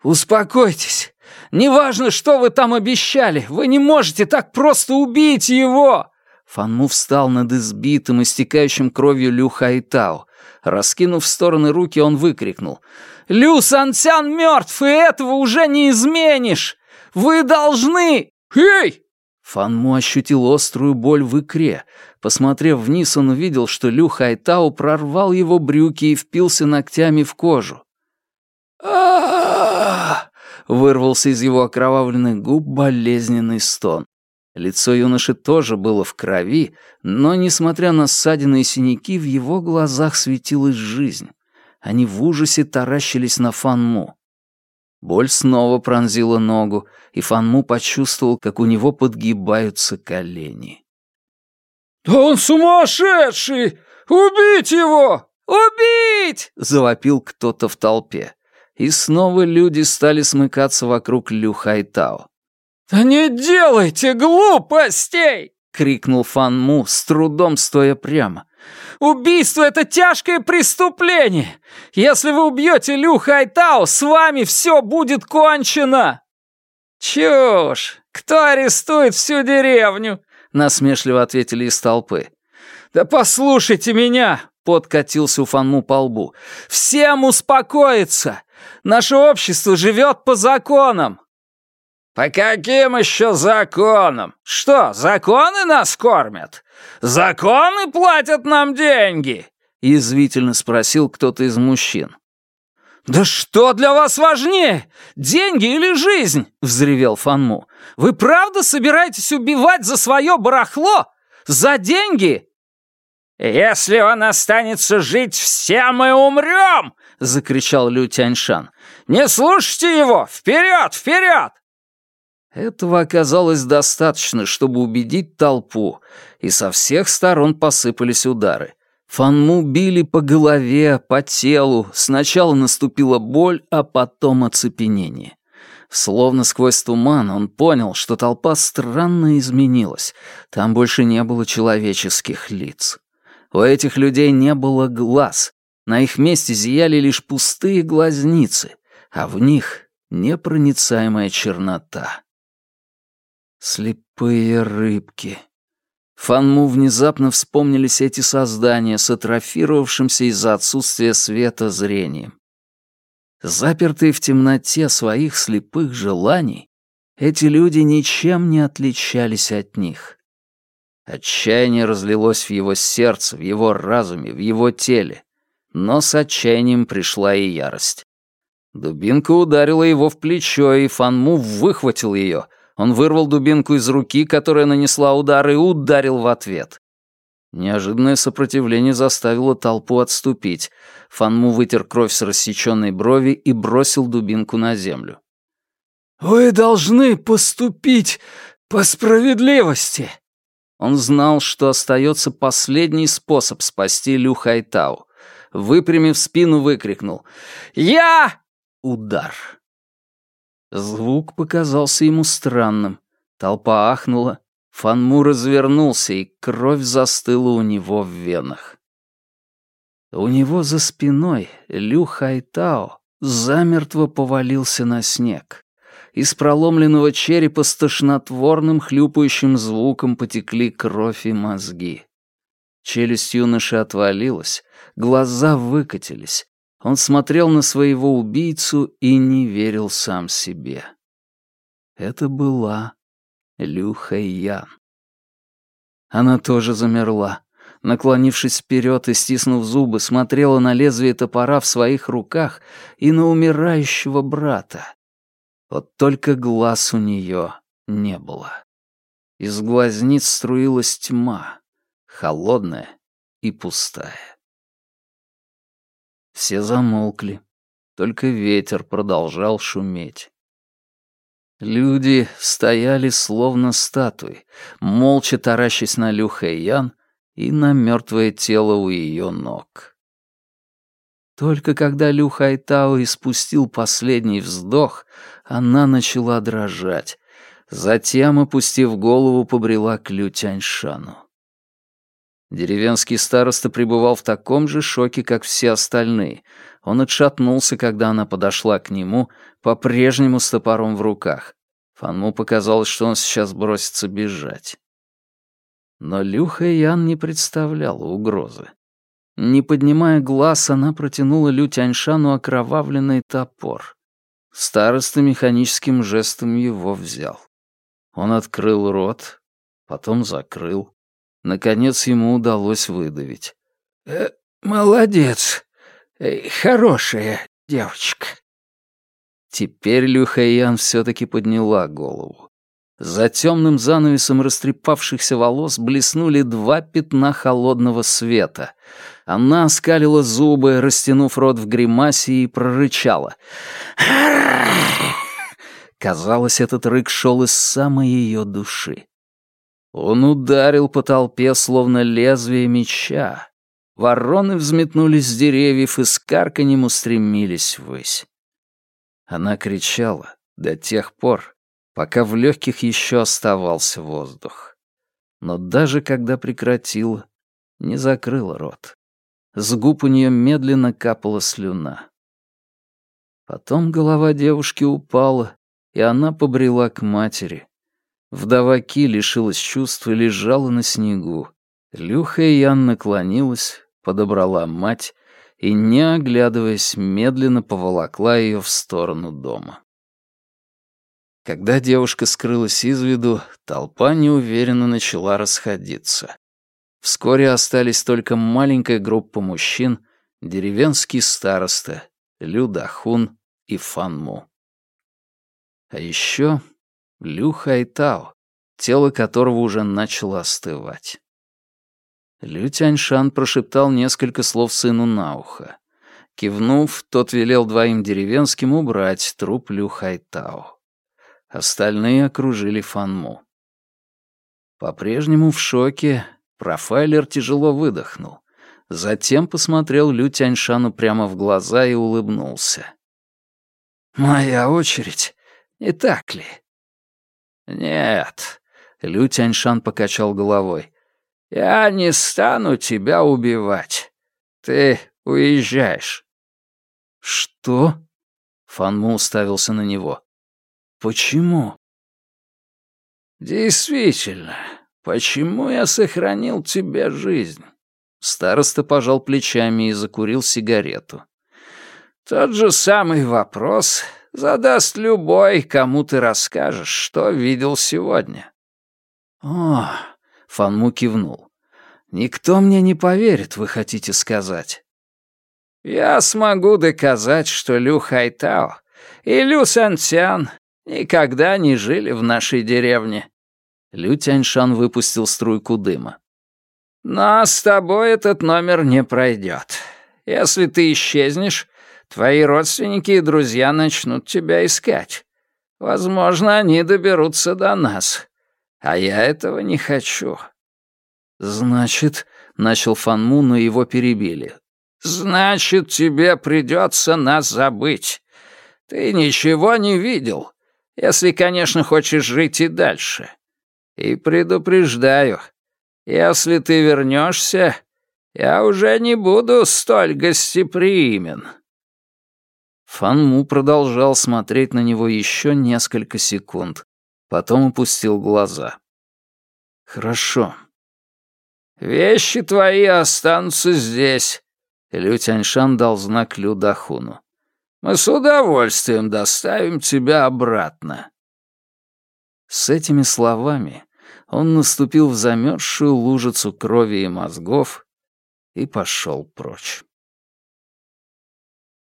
«Успокойтесь! Неважно, что вы там обещали, вы не можете так просто убить его!» Фанму встал над избитым, истекающим кровью Лю Хайтао. Раскинув в стороны руки, он выкрикнул. «Лю Сансян мертв, и этого уже не изменишь! Вы должны...» «Эй!» Фанму ощутил острую боль в икре. Посмотрев вниз, он увидел, что Лю Хайтау прорвал его брюки и впился ногтями в кожу. а вырвался из его окровавленных губ болезненный стон. Лицо юноши тоже было в крови, но, несмотря на ссадины и синяки, в его глазах светилась жизнь. Они в ужасе таращились на Фанму. Боль снова пронзила ногу, и Фанму почувствовал, как у него подгибаются колени. «Да он сумасшедший! Убить его! Убить!» — завопил кто-то в толпе. И снова люди стали смыкаться вокруг Лю Хайтао. «Да не делайте глупостей!» — крикнул Фан Му, с трудом стоя прямо. «Убийство — это тяжкое преступление! Если вы убьете Лю Хайтао, с вами все будет кончено!» «Чушь! Кто арестует всю деревню?» — насмешливо ответили из толпы. «Да послушайте меня!» — подкатился у Фанму по лбу. «Всем успокоиться! Наше общество живет по законам!» «По каким еще законам? Что, законы нас кормят? Законы платят нам деньги?» — язвительно спросил кто-то из мужчин. «Да что для вас важнее, деньги или жизнь?» — взревел Фанму. «Вы правда собираетесь убивать за свое барахло? За деньги?» «Если он останется жить, все мы умрем!» — закричал Лю Тяньшан. «Не слушайте его! Вперед, вперед!» Этого оказалось достаточно, чтобы убедить толпу, и со всех сторон посыпались удары. Фанму били по голове, по телу, сначала наступила боль, а потом оцепенение. Словно сквозь туман он понял, что толпа странно изменилась. Там больше не было человеческих лиц. У этих людей не было глаз. На их месте зияли лишь пустые глазницы, а в них непроницаемая чернота. Слепые рыбки. Фанму внезапно вспомнились эти создания с атрофировавшимся из-за отсутствия света зрением. Запертые в темноте своих слепых желаний, эти люди ничем не отличались от них. Отчаяние разлилось в его сердце, в его разуме, в его теле, но с отчаянием пришла и ярость. Дубинка ударила его в плечо, и Фанму выхватил ее — он вырвал дубинку из руки, которая нанесла удар, и ударил в ответ. Неожиданное сопротивление заставило толпу отступить. Фанму вытер кровь с рассеченной брови и бросил дубинку на землю. «Вы должны поступить по справедливости!» Он знал, что остается последний способ спасти Лю Хайтау. Выпрямив спину, выкрикнул «Я!» Удар. Звук показался ему странным. Толпа ахнула, Фанму развернулся, и кровь застыла у него в венах. У него за спиной Лю Хайтао замертво повалился на снег. Из проломленного черепа с тошнотворным хлюпающим звуком потекли кровь и мозги. Челюсть юноши отвалилась, глаза выкатились, он смотрел на своего убийцу и не верил сам себе. Это была Лю Хэйян. Она тоже замерла. Наклонившись вперед и стиснув зубы, смотрела на лезвие топора в своих руках и на умирающего брата. Вот только глаз у нее не было. Из глазниц струилась тьма, холодная и пустая. Все замолкли. Только ветер продолжал шуметь. Люди стояли словно статуи, молча таращась на Лю Хэйян и на мертвое тело у ее ног. Только когда Лю Хайтао испустил последний вздох, она начала дрожать. Затем, опустив голову, побрела к Лю Тяньшану. Деревенский староста пребывал в таком же шоке, как все остальные. Он отшатнулся, когда она подошла к нему, по-прежнему с топором в руках. Фанму показалось, что он сейчас бросится бежать. Но Люха Ян не представляла угрозы. Не поднимая глаз, она протянула Лю Тяньшану окровавленный топор. Староста механическим жестом его взял. Он открыл рот, потом закрыл. Наконец ему удалось выдавить. «Э, «Молодец. Э, хорошая девочка». Теперь Люхаян все-таки подняла голову. За темным занавесом растрепавшихся волос блеснули два пятна холодного света. Она оскалила зубы, растянув рот в гримасе, и прорычала. Казалось, этот рык шел из самой ее души. Он ударил по толпе, словно лезвие меча. Вороны взметнулись с деревьев и с карканьем устремились ввысь. Она кричала до тех пор, пока в легких еще оставался воздух. Но даже когда прекратила, не закрыла рот. С губ у нее медленно капала слюна. Потом голова девушки упала, и она побрела к матери, Вдова Ки лишилась чувств и лежала на снегу. Люха и Ян наклонилась, подобрала мать и, не оглядываясь, медленно поволокла ее в сторону дома. Когда девушка скрылась из виду, толпа неуверенно начала расходиться. Вскоре остались только маленькая группа мужчин, деревенский староста, Людахун и Фанму. А еще Лю Хайтао, тело которого уже начало остывать. Лю Тяньшан прошептал несколько слов сыну на ухо. Кивнув, тот велел двоим деревенским убрать труп Лю Хайтао. Остальные окружили Фанму. По-прежнему в шоке, профайлер тяжело выдохнул. Затем посмотрел Лю Тяньшану прямо в глаза и улыбнулся. «Моя очередь, не так ли?» «Нет», — Лю Тяньшан покачал головой. «Я не стану тебя убивать. Ты уезжаешь». «Что?» — Фанму уставился на него. «Почему?» «Действительно, почему я сохранил тебе жизнь?» Староста пожал плечами и закурил сигарету. «Тот же самый вопрос задаст любой, кому ты расскажешь, что видел сегодня». «О!» — Фанму кивнул. «Никто мне не поверит, вы хотите сказать». «Я смогу доказать, что Лю Хайтао и Лю Сантян никогда не жили в нашей деревне». Лю Тяньшан выпустил струйку дыма. «Но с тобой этот номер не пройдет. Если ты исчезнешь, Твои родственники и друзья начнут тебя искать. Возможно, они доберутся до нас. А я этого не хочу». «Значит...» — начал Фанму, но его перебили. «Значит, тебе придется нас забыть. Ты ничего не видел, если, конечно, хочешь жить и дальше. И предупреждаю, если ты вернешься, я уже не буду столь гостеприимен». Фанму продолжал смотреть на него еще несколько секунд, потом опустил глаза. «Хорошо». «Вещи твои останутся здесь», — Лю Тяньшан дал знак Лю Дахуну. «Мы с удовольствием доставим тебя обратно». С этими словами он наступил в замерзшую лужицу крови и мозгов и пошел прочь.